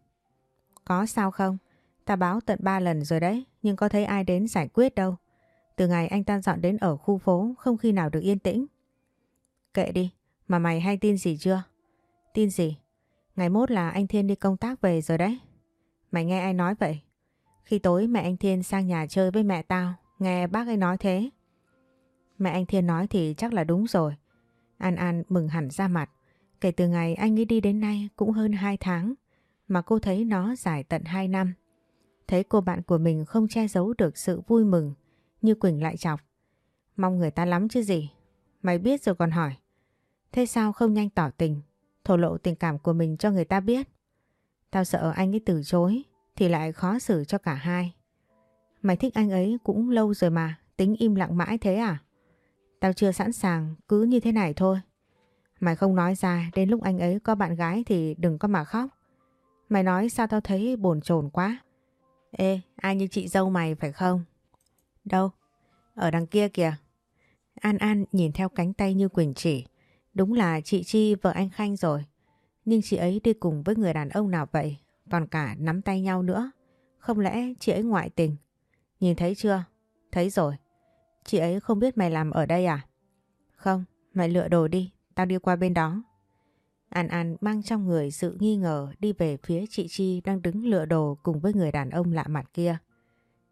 Có sao không? Ta báo tận ba lần rồi đấy. Nhưng có thấy ai đến giải quyết đâu. Từ ngày anh ta dọn đến ở khu phố không khi nào được yên tĩnh. Kệ đi, mà mày hay tin gì chưa? Tin gì? Ngày mốt là anh Thiên đi công tác về rồi đấy. Mày nghe ai nói vậy? Khi tối mẹ anh Thiên sang nhà chơi với mẹ tao, nghe bác ấy nói thế. Mẹ anh Thiên nói thì chắc là đúng rồi. An An mừng hẳn ra mặt. Kể từ ngày anh ấy đi đến nay cũng hơn 2 tháng, mà cô thấy nó dài tận 2 năm. Thấy cô bạn của mình không che giấu được sự vui mừng, như Quỳnh lại chọc. Mong người ta lắm chứ gì. Mày biết rồi còn hỏi. Thế sao không nhanh tỏ tình, thổ lộ tình cảm của mình cho người ta biết? Tao sợ anh ấy từ chối thì lại khó xử cho cả hai. Mày thích anh ấy cũng lâu rồi mà, tính im lặng mãi thế à? Tao chưa sẵn sàng, cứ như thế này thôi. Mày không nói ra, đến lúc anh ấy có bạn gái thì đừng có mà khóc. Mày nói sao tao thấy bồn chồn quá. Ê, ai như chị dâu mày phải không? Đâu? Ở đằng kia kìa. An An nhìn theo cánh tay như Quỳnh chỉ. Đúng là chị Chi vợ anh Khanh rồi. Nhưng chị ấy đi cùng với người đàn ông nào vậy? Còn cả nắm tay nhau nữa. Không lẽ chị ấy ngoại tình? Nhìn thấy chưa? Thấy rồi. Chị ấy không biết mày làm ở đây à? Không, mày lựa đồ đi. Tao đi qua bên đó. An An mang trong người sự nghi ngờ đi về phía chị Chi đang đứng lựa đồ cùng với người đàn ông lạ mặt kia.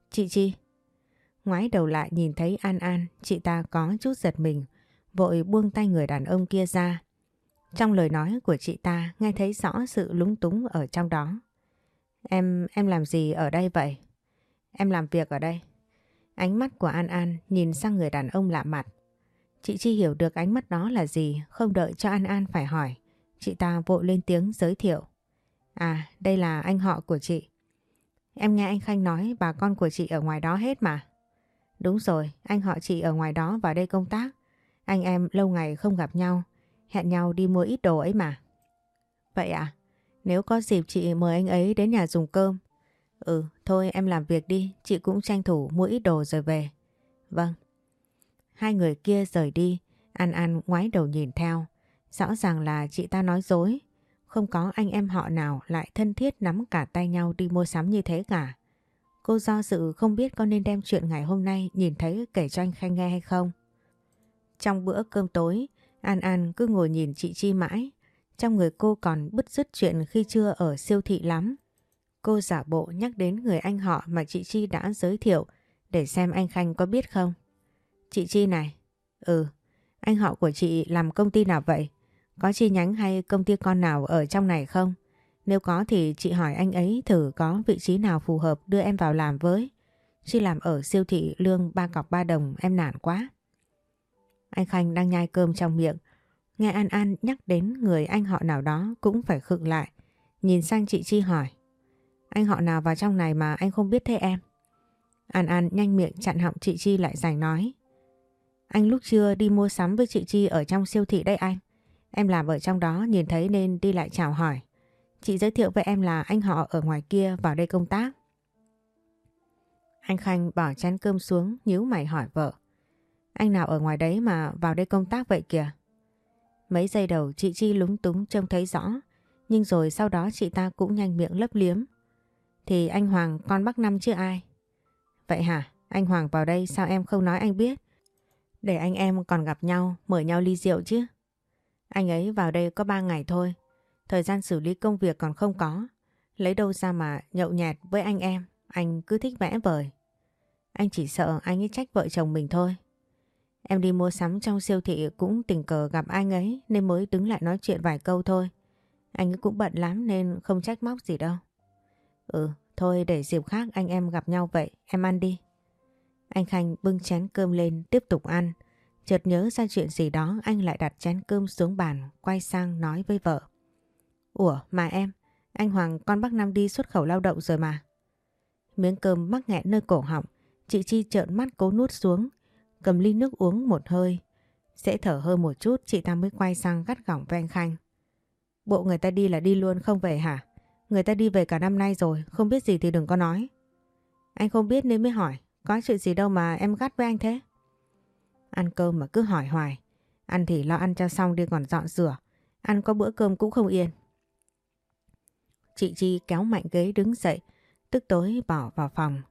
Chị Chi. Ngoái đầu lại nhìn thấy An An, chị ta có chút giật mình, vội buông tay người đàn ông kia ra. Trong lời nói của chị ta nghe thấy rõ sự lúng túng ở trong đó. Em, em làm gì ở đây vậy? Em làm việc ở đây. Ánh mắt của An An nhìn sang người đàn ông lạ mặt. Chị Chi hiểu được ánh mắt đó là gì, không đợi cho An An phải hỏi. Chị ta vội lên tiếng giới thiệu. À, đây là anh họ của chị. Em nghe anh Khanh nói bà con của chị ở ngoài đó hết mà. Đúng rồi, anh họ chị ở ngoài đó vào đây công tác. Anh em lâu ngày không gặp nhau, hẹn nhau đi mua ít đồ ấy mà. Vậy à? Nếu có dịp chị mời anh ấy đến nhà dùng cơm. Ừ, thôi em làm việc đi, chị cũng tranh thủ mua ít đồ rồi về. Vâng. Hai người kia rời đi, An An ngoái đầu nhìn theo. Rõ ràng là chị ta nói dối. Không có anh em họ nào lại thân thiết nắm cả tay nhau đi mua sắm như thế cả. Cô do dự không biết có nên đem chuyện ngày hôm nay nhìn thấy kể cho anh Khanh nghe hay không. Trong bữa cơm tối, An An cứ ngồi nhìn chị Chi mãi. Trong người cô còn bứt rứt chuyện khi chưa ở siêu thị lắm. Cô giả bộ nhắc đến người anh họ mà chị Chi đã giới thiệu để xem anh Khanh có biết không. Chị Chi này, ừ, anh họ của chị làm công ty nào vậy? Có chi nhánh hay công ty con nào ở trong này không? Nếu có thì chị hỏi anh ấy thử có vị trí nào phù hợp đưa em vào làm với. Chị làm ở siêu thị lương ba cọc ba đồng, em nản quá. Anh Khanh đang nhai cơm trong miệng. Nghe An An nhắc đến người anh họ nào đó cũng phải khựng lại. Nhìn sang chị Chi hỏi. Anh họ nào vào trong này mà anh không biết thế em? An An nhanh miệng chặn họng chị Chi lại giành nói. Anh lúc trưa đi mua sắm với chị Chi ở trong siêu thị đây anh. Em làm ở trong đó nhìn thấy nên đi lại chào hỏi. Chị giới thiệu với em là anh họ ở ngoài kia vào đây công tác. Anh Khanh bỏ chén cơm xuống nhíu mày hỏi vợ. Anh nào ở ngoài đấy mà vào đây công tác vậy kìa? Mấy giây đầu chị Chi lúng túng trông thấy rõ. Nhưng rồi sau đó chị ta cũng nhanh miệng lấp liếm. Thì anh Hoàng con bắc Năm chứ ai? Vậy hả? Anh Hoàng vào đây sao em không nói anh biết? Để anh em còn gặp nhau, mời nhau ly rượu chứ. Anh ấy vào đây có 3 ngày thôi. Thời gian xử lý công việc còn không có. Lấy đâu ra mà nhậu nhẹt với anh em. Anh cứ thích vẽ vời. Anh chỉ sợ anh ấy trách vợ chồng mình thôi. Em đi mua sắm trong siêu thị cũng tình cờ gặp anh ấy nên mới đứng lại nói chuyện vài câu thôi. Anh ấy cũng bận lắm nên không trách móc gì đâu. Ừ, thôi để dịp khác anh em gặp nhau vậy, em ăn đi. Anh Khanh bưng chén cơm lên tiếp tục ăn. Chợt nhớ ra chuyện gì đó anh lại đặt chén cơm xuống bàn quay sang nói với vợ. Ủa mà em, anh Hoàng con bác Nam đi xuất khẩu lao động rồi mà. Miếng cơm mắc nghẹn nơi cổ họng, chị Chi trợn mắt cố nuốt xuống, cầm ly nước uống một hơi. Dễ thở hơn một chút chị ta mới quay sang gắt gỏng với anh Khanh. Bộ người ta đi là đi luôn không về hả? Người ta đi về cả năm nay rồi, không biết gì thì đừng có nói. Anh không biết nên mới hỏi, có chuyện gì đâu mà em gắt với anh thế? Ăn cơm mà cứ hỏi hoài. Ăn thì lo ăn cho xong đi còn dọn rửa. Ăn có bữa cơm cũng không yên. Chị Chi kéo mạnh ghế đứng dậy, tức tối bỏ vào phòng.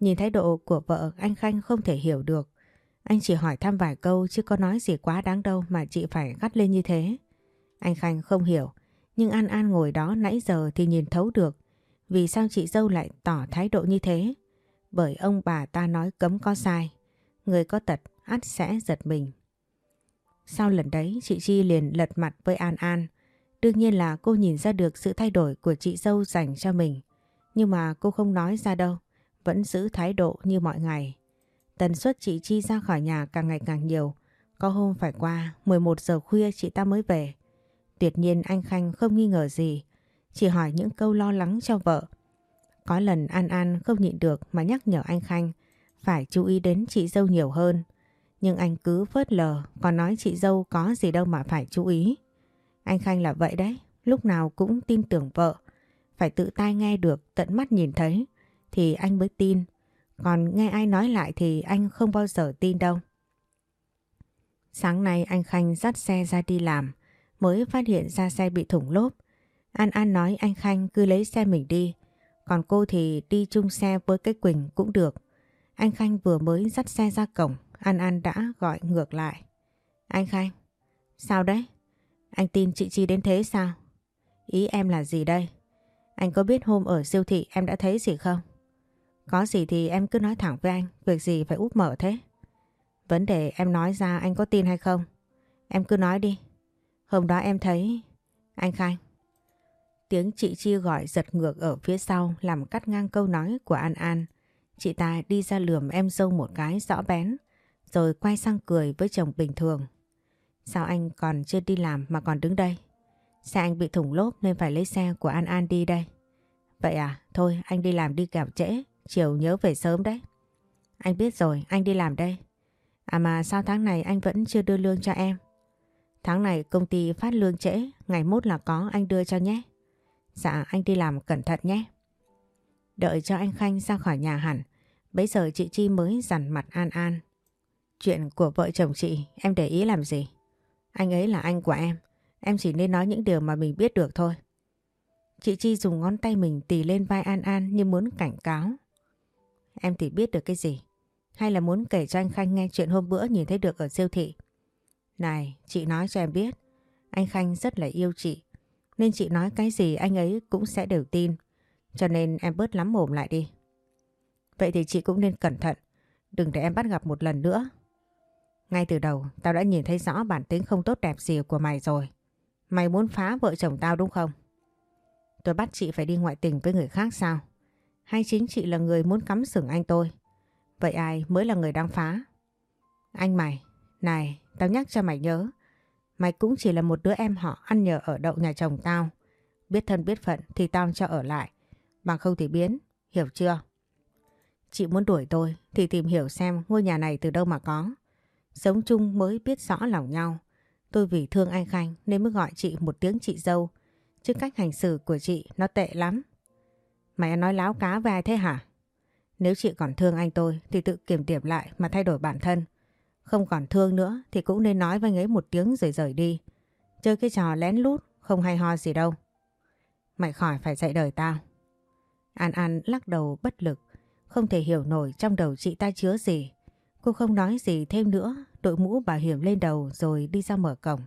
Nhìn thái độ của vợ anh Khanh không thể hiểu được. Anh chỉ hỏi thăm vài câu chứ có nói gì quá đáng đâu mà chị phải gắt lên như thế. Anh Khanh không hiểu, nhưng An An ngồi đó nãy giờ thì nhìn thấu được. Vì sao chị dâu lại tỏ thái độ như thế? Bởi ông bà ta nói cấm có sai. Người có tật ắt sẽ giật mình. Sau lần đấy chị Chi liền lật mặt với An An. Đương nhiên là cô nhìn ra được sự thay đổi của chị dâu dành cho mình. Nhưng mà cô không nói ra đâu, vẫn giữ thái độ như mọi ngày. Tần suất chị Chi ra khỏi nhà càng ngày càng nhiều. Có hôm phải qua 11 giờ khuya chị ta mới về. Tuyệt nhiên anh Khanh không nghi ngờ gì, chỉ hỏi những câu lo lắng cho vợ. Có lần An An không nhịn được mà nhắc nhở anh Khanh phải chú ý đến chị dâu nhiều hơn. Nhưng anh cứ phớt lờ còn nói chị dâu có gì đâu mà phải chú ý. Anh Khanh là vậy đấy, lúc nào cũng tin tưởng vợ. Phải tự tai nghe được, tận mắt nhìn thấy thì anh mới tin. Còn nghe ai nói lại thì anh không bao giờ tin đâu. Sáng nay anh Khanh dắt xe ra đi làm mới phát hiện ra xe bị thủng lốp. An An nói anh Khanh cứ lấy xe mình đi. Còn cô thì đi chung xe với cái Quỳnh cũng được. Anh Khanh vừa mới dắt xe ra cổng An An đã gọi ngược lại. Anh Khanh, sao đấy? Anh tin chị Chi đến thế sao? Ý em là gì đây? Anh có biết hôm ở siêu thị em đã thấy gì không? Có gì thì em cứ nói thẳng với anh, việc gì phải úp mở thế? Vấn đề em nói ra anh có tin hay không? Em cứ nói đi. Hôm đó em thấy... Anh Khanh. Tiếng chị Chi gọi giật ngược ở phía sau làm cắt ngang câu nói của An An. Chị ta đi ra lườm em dâu một cái rõ bén rồi quay sang cười với chồng bình thường. Sao anh còn chưa đi làm mà còn đứng đây? Xe anh bị thủng lốp nên phải lấy xe của An An đi đây. Vậy à, thôi anh đi làm đi kẻo trễ, chiều nhớ về sớm đấy. Anh biết rồi, anh đi làm đây. À mà sao tháng này anh vẫn chưa đưa lương cho em? Tháng này công ty phát lương trễ, ngày mốt là có anh đưa cho nhé. Dạ anh đi làm cẩn thận nhé. Đợi cho anh Khanh ra khỏi nhà hẳn, bấy giờ chị Chi mới dằn mặt An An Chuyện của vợ chồng chị em để ý làm gì? Anh ấy là anh của em. Em chỉ nên nói những điều mà mình biết được thôi. Chị Chi dùng ngón tay mình tì lên vai An An như muốn cảnh cáo. Em thì biết được cái gì? Hay là muốn kể cho anh Khanh nghe chuyện hôm bữa nhìn thấy được ở siêu thị? Này, chị nói cho em biết. Anh Khanh rất là yêu chị. Nên chị nói cái gì anh ấy cũng sẽ đều tin. Cho nên em bớt lắm mồm lại đi. Vậy thì chị cũng nên cẩn thận. Đừng để em bắt gặp một lần nữa. Ngay từ đầu tao đã nhìn thấy rõ bản tính không tốt đẹp gì của mày rồi. Mày muốn phá vợ chồng tao đúng không? Tôi bắt chị phải đi ngoại tình với người khác sao? Hay chính chị là người muốn cắm sừng anh tôi? Vậy ai mới là người đang phá? Anh mày, này, tao nhắc cho mày nhớ. Mày cũng chỉ là một đứa em họ ăn nhờ ở đậu nhà chồng tao. Biết thân biết phận thì tao cho ở lại. Bằng không thì biến, hiểu chưa? Chị muốn đuổi tôi thì tìm hiểu xem ngôi nhà này từ đâu mà có. Sống chung mới biết rõ lòng nhau. Tôi vì thương anh Khanh nên mới gọi chị một tiếng chị dâu. Chứ cách hành xử của chị nó tệ lắm. Mày nói láo cá với ai thế hả? Nếu chị còn thương anh tôi thì tự kiểm điểm lại mà thay đổi bản thân. Không còn thương nữa thì cũng nên nói với anh ấy một tiếng rồi rời đi. Chơi cái trò lén lút, không hay ho gì đâu. Mày khỏi phải dạy đời tao. An An lắc đầu bất lực. Không thể hiểu nổi trong đầu chị ta chứa gì. Cô không nói gì thêm nữa, đội mũ bảo hiểm lên đầu rồi đi ra mở cổng.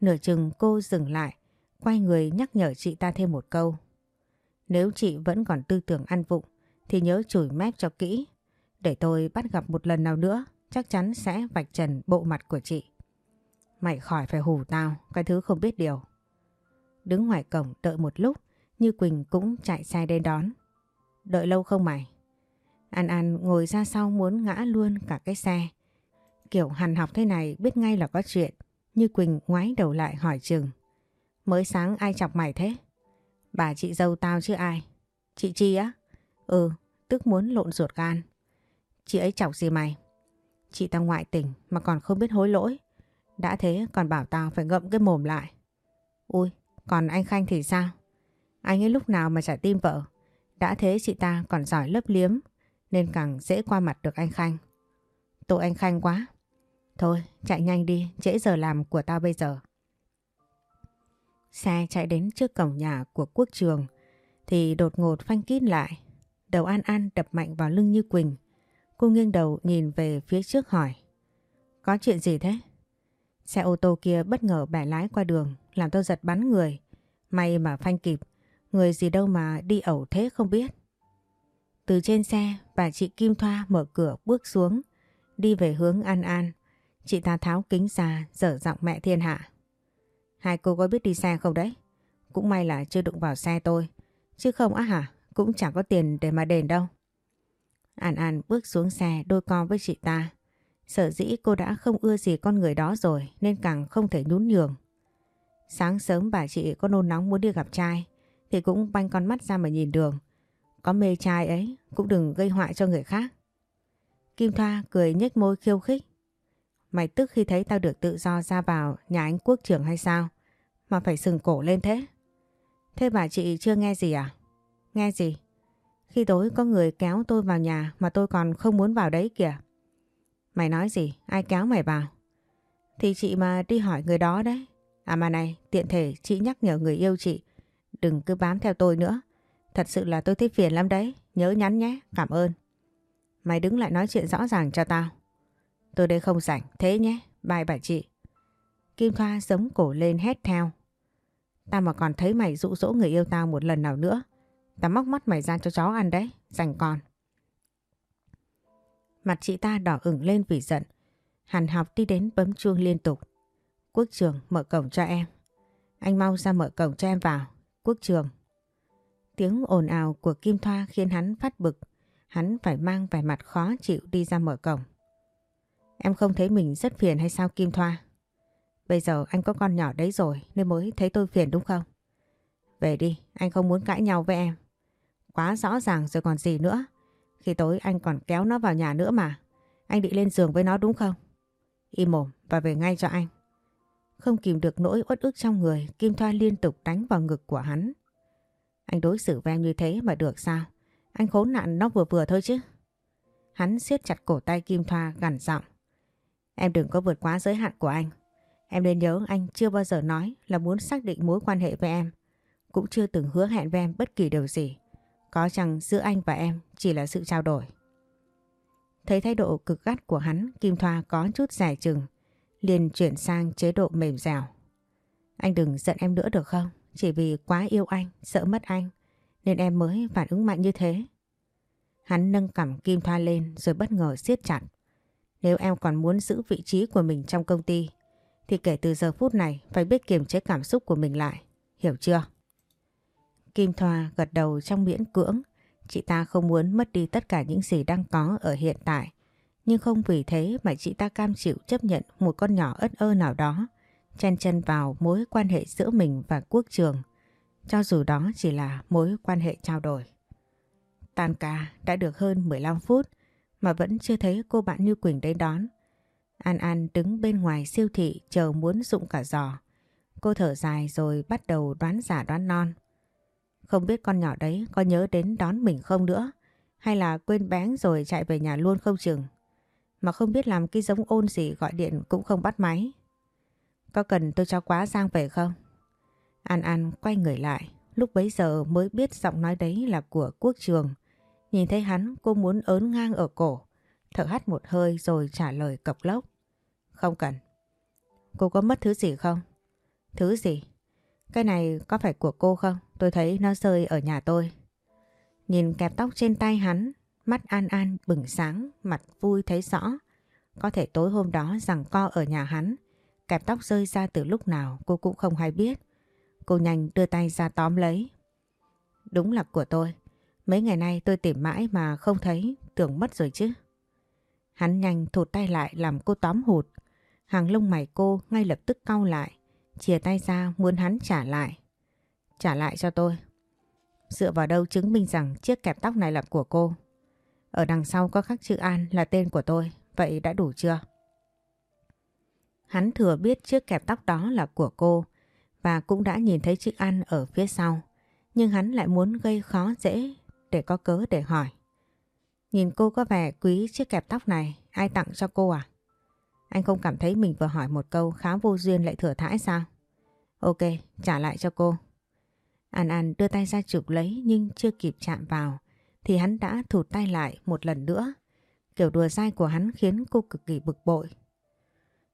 Nửa chừng cô dừng lại, quay người nhắc nhở chị ta thêm một câu. Nếu chị vẫn còn tư tưởng ăn vụng thì nhớ chửi mép cho kỹ. Để tôi bắt gặp một lần nào nữa chắc chắn sẽ vạch trần bộ mặt của chị. Mày khỏi phải hù tao, cái thứ không biết điều. Đứng ngoài cổng đợi một lúc, Như Quỳnh cũng chạy xe đến đón. Đợi lâu không mày? An An ngồi ra sau muốn ngã luôn cả cái xe. Kiểu hằn học thế này biết ngay là có chuyện. Như Quỳnh ngoái đầu lại hỏi chừng. Mới sáng ai chọc mày thế? Bà chị dâu tao chứ ai? Chị Chi á? Ừ, tức muốn lộn ruột gan. Chị ấy chọc gì mày? Chị tao ngoại tình mà còn không biết hối lỗi. Đã thế còn bảo tao phải ngậm cái mồm lại. Ui, còn anh Khanh thì sao? Anh ấy lúc nào mà trả tim vợ? Đã thế chị ta còn giỏi lấp liếm nên càng dễ qua mặt được anh Khanh. Tội anh Khanh quá. Thôi, chạy nhanh đi, trễ giờ làm của tao bây giờ. Xe chạy đến trước cổng nhà của quốc trường thì đột ngột phanh kín lại. Đầu An An đập mạnh vào lưng như Quỳnh. Cô nghiêng đầu nhìn về phía trước hỏi. Có chuyện gì thế? Xe ô tô kia bất ngờ bẻ lái qua đường làm tôi giật bắn người. May mà phanh kịp. Người gì đâu mà đi ẩu thế không biết. Từ trên xe, bà chị Kim Thoa mở cửa bước xuống, đi về hướng An An. Chị ta tháo kính ra, dở giọng mẹ thiên hạ. Hai cô có biết đi xe không đấy? Cũng may là chưa đụng vào xe tôi. Chứ không á hả? Cũng chẳng có tiền để mà đền đâu. An An bước xuống xe đôi co với chị ta. Sở dĩ cô đã không ưa gì con người đó rồi nên càng không thể nhún nhường. Sáng sớm bà chị có nôn nóng muốn đi gặp trai thì cũng banh con mắt ra mà nhìn đường. Có mê trai ấy cũng đừng gây họa cho người khác. Kim Thoa cười nhếch môi khiêu khích. Mày tức khi thấy tao được tự do ra vào nhà anh quốc trưởng hay sao? Mà phải sừng cổ lên thế. Thế bà chị chưa nghe gì à? Nghe gì? Khi tối có người kéo tôi vào nhà mà tôi còn không muốn vào đấy kìa. Mày nói gì? Ai kéo mày vào? Thì chị mà đi hỏi người đó đấy. À mà này, tiện thể chị nhắc nhở người yêu chị. Đừng cứ bám theo tôi nữa. Thật sự là tôi thấy phiền lắm đấy. Nhớ nhắn nhé, cảm ơn. Mày đứng lại nói chuyện rõ ràng cho tao. Tôi đây không rảnh, thế nhé, bye bà chị. Kim Thoa giống cổ lên hét theo. Tao mà còn thấy mày dụ dỗ người yêu tao một lần nào nữa. Tao móc mắt mày ra cho chó ăn đấy, rảnh con. Mặt chị ta đỏ ửng lên vì giận. Hàn học đi đến bấm chuông liên tục. Quốc trường mở cổng cho em. Anh mau ra mở cổng cho em vào. Quốc trường. Tiếng ồn ào của Kim Thoa khiến hắn phát bực. Hắn phải mang vẻ mặt khó chịu đi ra mở cổng. Em không thấy mình rất phiền hay sao Kim Thoa? Bây giờ anh có con nhỏ đấy rồi nên mới thấy tôi phiền đúng không? Về đi, anh không muốn cãi nhau với em. Quá rõ ràng rồi còn gì nữa. Khi tối anh còn kéo nó vào nhà nữa mà. Anh định lên giường với nó đúng không? Im mồm và về ngay cho anh. Không kìm được nỗi uất ức trong người, Kim Thoa liên tục đánh vào ngực của hắn. Anh đối xử với em như thế mà được sao? Anh khốn nạn nó vừa vừa thôi chứ. Hắn siết chặt cổ tay Kim Thoa gằn giọng. Em đừng có vượt quá giới hạn của anh. Em nên nhớ anh chưa bao giờ nói là muốn xác định mối quan hệ với em. Cũng chưa từng hứa hẹn với em bất kỳ điều gì. Có chăng giữa anh và em chỉ là sự trao đổi. Thấy thái độ cực gắt của hắn, Kim Thoa có chút giải chừng, liền chuyển sang chế độ mềm dẻo. Anh đừng giận em nữa được không? Chỉ vì quá yêu anh, sợ mất anh, nên em mới phản ứng mạnh như thế. Hắn nâng cằm Kim Thoa lên rồi bất ngờ siết chặt. Nếu em còn muốn giữ vị trí của mình trong công ty, thì kể từ giờ phút này phải biết kiềm chế cảm xúc của mình lại. Hiểu chưa? Kim Thoa gật đầu trong miễn cưỡng. Chị ta không muốn mất đi tất cả những gì đang có ở hiện tại. Nhưng không vì thế mà chị ta cam chịu chấp nhận một con nhỏ ất ơ nào đó chen chân vào mối quan hệ giữa mình và quốc trường. Cho dù đó chỉ là mối quan hệ trao đổi. Tan ca đã được hơn 15 phút mà vẫn chưa thấy cô bạn Như Quỳnh đến đón. An An đứng bên ngoài siêu thị chờ muốn dụng cả giò. Cô thở dài rồi bắt đầu đoán giả đoán non. Không biết con nhỏ đấy có nhớ đến đón mình không nữa, hay là quên bén rồi chạy về nhà luôn không chừng. Mà không biết làm cái giống ôn gì gọi điện cũng không bắt máy. Có cần tôi cho quá Giang về không? An An quay người lại, lúc bấy giờ mới biết giọng nói đấy là của quốc trường. Nhìn thấy hắn cô muốn ớn ngang ở cổ, thở hắt một hơi rồi trả lời cộc lốc. Không cần. Cô có mất thứ gì không? Thứ gì? Cái này có phải của cô không? Tôi thấy nó rơi ở nhà tôi. Nhìn kẹp tóc trên tay hắn, mắt An An bừng sáng, mặt vui thấy rõ. Có thể tối hôm đó rằng co ở nhà hắn, kẹp tóc rơi ra từ lúc nào cô cũng không hay biết. Cô nhanh đưa tay ra tóm lấy. Đúng là của tôi. Mấy ngày nay tôi tìm mãi mà không thấy, tưởng mất rồi chứ. Hắn nhanh thụt tay lại làm cô tóm hụt. Hàng lông mày cô ngay lập tức cau lại, chìa tay ra muốn hắn trả lại. Trả lại cho tôi. Dựa vào đâu chứng minh rằng chiếc kẹp tóc này là của cô. Ở đằng sau có khắc chữ An là tên của tôi, vậy đã đủ chưa? Hắn thừa biết chiếc kẹp tóc đó là của cô và cũng đã nhìn thấy chữ An ở phía sau. Nhưng hắn lại muốn gây khó dễ để có cớ để hỏi. Nhìn cô có vẻ quý chiếc kẹp tóc này, ai tặng cho cô à? Anh không cảm thấy mình vừa hỏi một câu khá vô duyên lại thừa thãi sao? Ok, trả lại cho cô. An An đưa tay ra chụp lấy nhưng chưa kịp chạm vào thì hắn đã thụt tay lại một lần nữa. Kiểu đùa dai của hắn khiến cô cực kỳ bực bội.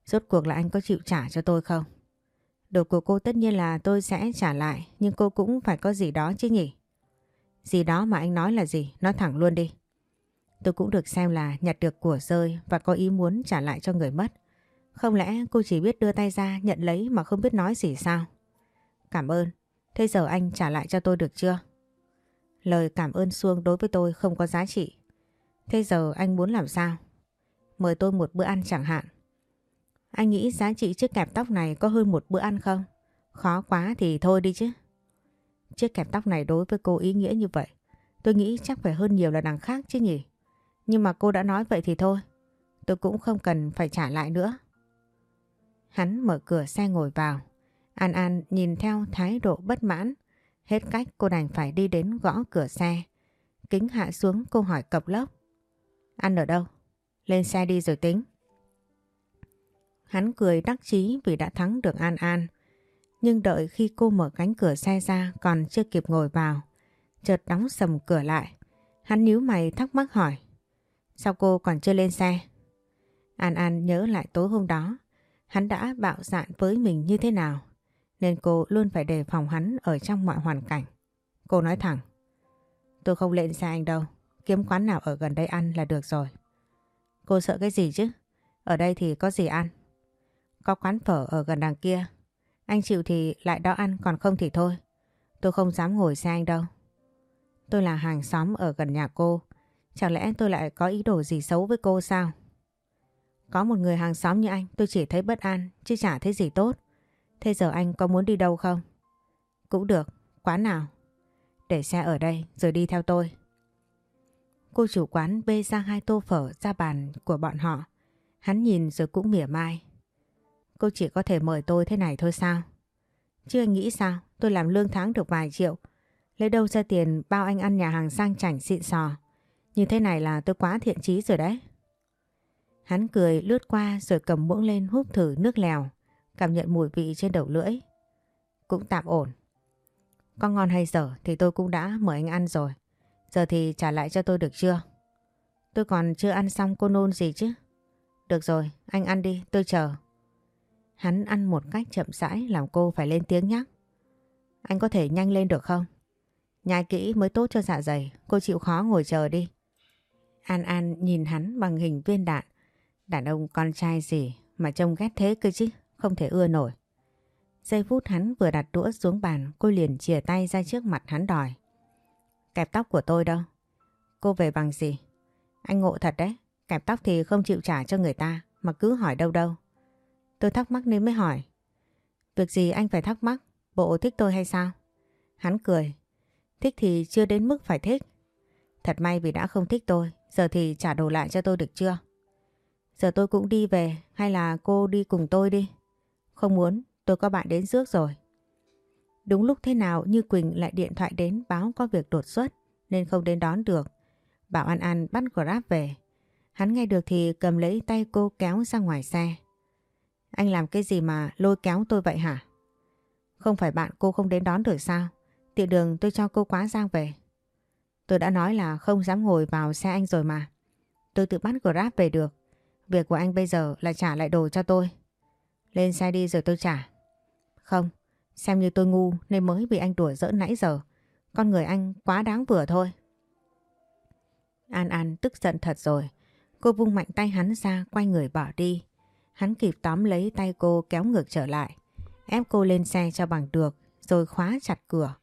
Rốt cuộc là anh có chịu trả cho tôi không? Đồ của cô tất nhiên là tôi sẽ trả lại, nhưng cô cũng phải có gì đó chứ nhỉ? Gì đó mà anh nói là gì? Nói thẳng luôn đi. Tôi cũng được xem là nhặt được của rơi và có ý muốn trả lại cho người mất. Không lẽ cô chỉ biết đưa tay ra, nhận lấy mà không biết nói gì sao? Cảm ơn. Thế giờ anh trả lại cho tôi được chưa? Lời cảm ơn xuông đối với tôi không có giá trị. Thế giờ anh muốn làm sao? Mời tôi một bữa ăn chẳng hạn. Anh nghĩ giá trị chiếc kẹp tóc này có hơn một bữa ăn không? Khó quá thì thôi đi chứ. Chiếc kẹp tóc này đối với cô ý nghĩa như vậy. Tôi nghĩ chắc phải hơn nhiều là đằng khác chứ nhỉ? Nhưng mà cô đã nói vậy thì thôi. Tôi cũng không cần phải trả lại nữa. Hắn mở cửa xe ngồi vào. An An nhìn theo thái độ bất mãn. Hết cách cô đành phải đi đến gõ cửa xe. Kính hạ xuống, cô hỏi cộc lốc. Ăn ở đâu? Lên xe đi rồi tính. Hắn cười đắc chí vì đã thắng được An An. Nhưng đợi khi cô mở cánh cửa xe ra, còn chưa kịp ngồi vào. Chợt đóng sầm cửa lại. Hắn nhíu mày thắc mắc hỏi. Sao cô còn chưa lên xe? An An nhớ lại tối hôm đó. Hắn đã bạo dạn với mình như thế nào. Nên cô luôn phải đề phòng hắn ở trong mọi hoàn cảnh. Cô nói thẳng. Tôi không lên xe anh đâu. Kiếm quán nào ở gần đây ăn là được rồi. Cô sợ cái gì chứ? Ở đây thì có gì ăn? Có quán phở ở gần đằng kia. Anh chịu thì lại đó ăn còn không thì thôi. Tôi không dám ngồi xe anh đâu. Tôi là hàng xóm ở gần nhà cô. Chẳng lẽ tôi lại có ý đồ gì xấu với cô sao? Có một người hàng xóm như anh tôi chỉ thấy bất an chứ chả thấy gì tốt. Thế giờ anh có muốn đi đâu không? Cũng được, quán nào? Để xe ở đây rồi đi theo tôi. Cô chủ quán bê ra hai tô phở ra bàn của bọn họ. Hắn nhìn rồi cũng mỉa mai. Cô chỉ có thể mời tôi thế này thôi sao? Chứ anh nghĩ sao? Tôi làm lương tháng được vài triệu. Lấy đâu ra tiền bao anh ăn nhà hàng sang chảnh xịn sò. Như thế này là tôi quá thiện chí rồi đấy. Hắn cười lướt qua rồi cầm muỗng lên húp thử nước lèo, cảm nhận mùi vị trên đầu lưỡi. Cũng tạm ổn. Có ngon hay dở thì tôi cũng đã mời anh ăn rồi. Giờ thì trả lại cho tôi được chưa? Tôi còn chưa ăn xong cô nôn gì chứ. Được rồi, anh ăn đi, tôi chờ. Hắn ăn một cách chậm rãi làm cô phải lên tiếng nhắc. Anh có thể nhanh lên được không? Nhai kỹ mới tốt cho dạ dày, cô chịu khó ngồi chờ đi. An An nhìn hắn bằng hình viên đạn. Đàn ông con trai gì mà trông ghét thế cơ chứ, không thể ưa nổi. Giây phút hắn vừa đặt đũa xuống bàn, cô liền chìa tay ra trước mặt hắn đòi. Kẹp tóc của tôi đâu? Cô về bằng gì? Anh ngộ thật đấy, kẹp tóc thì không chịu trả cho người ta, mà cứ hỏi đâu đâu. Tôi thắc mắc nên mới hỏi. Việc gì anh phải thắc mắc, bộ thích tôi hay sao? Hắn cười. Thích thì chưa đến mức phải thích. Thật may vì đã không thích tôi, giờ thì trả đồ lại cho tôi được chưa? Giờ tôi cũng đi về, hay là cô đi cùng tôi đi? Không muốn, tôi có bạn đến trước rồi. Đúng lúc thế nào Như Quỳnh lại điện thoại đến báo có việc đột xuất nên không đến đón được. Bảo An An bắt Grab về. Hắn nghe được thì cầm lấy tay cô kéo ra ngoài xe. Anh làm cái gì mà lôi kéo tôi vậy hả? Không phải bạn cô không đến đón được sao? Tiện đường tôi cho cô quá giang về. Tôi đã nói là không dám ngồi vào xe anh rồi mà. Tôi tự bắt Grab về được. Việc của anh bây giờ là trả lại đồ cho tôi. Lên xe đi rồi tôi trả. Không, xem như tôi ngu nên mới bị anh đùa giỡn nãy giờ. Con người anh quá đáng vừa thôi. An An tức giận thật rồi. Cô vung mạnh tay hắn ra quay người bỏ đi. Hắn kịp tóm lấy tay cô kéo ngược trở lại. Ép cô lên xe cho bằng được rồi khóa chặt cửa.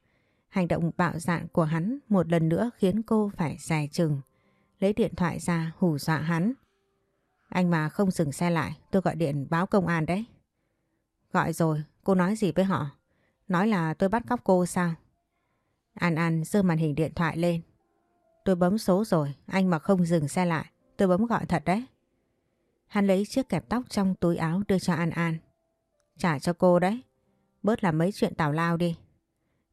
Hành động bạo dạn của hắn một lần nữa khiến cô phải dài chừng. Lấy điện thoại ra hù dọa hắn. Anh mà không dừng xe lại tôi gọi điện báo công an đấy. Gọi rồi, cô nói gì với họ? Nói là tôi bắt cóc cô sao? An An giơ màn hình điện thoại lên. Tôi bấm số rồi, anh mà không dừng xe lại, tôi bấm gọi thật đấy. Hắn lấy chiếc kẹp tóc trong túi áo đưa cho An An. Trả cho cô đấy, bớt làm mấy chuyện tào lao đi.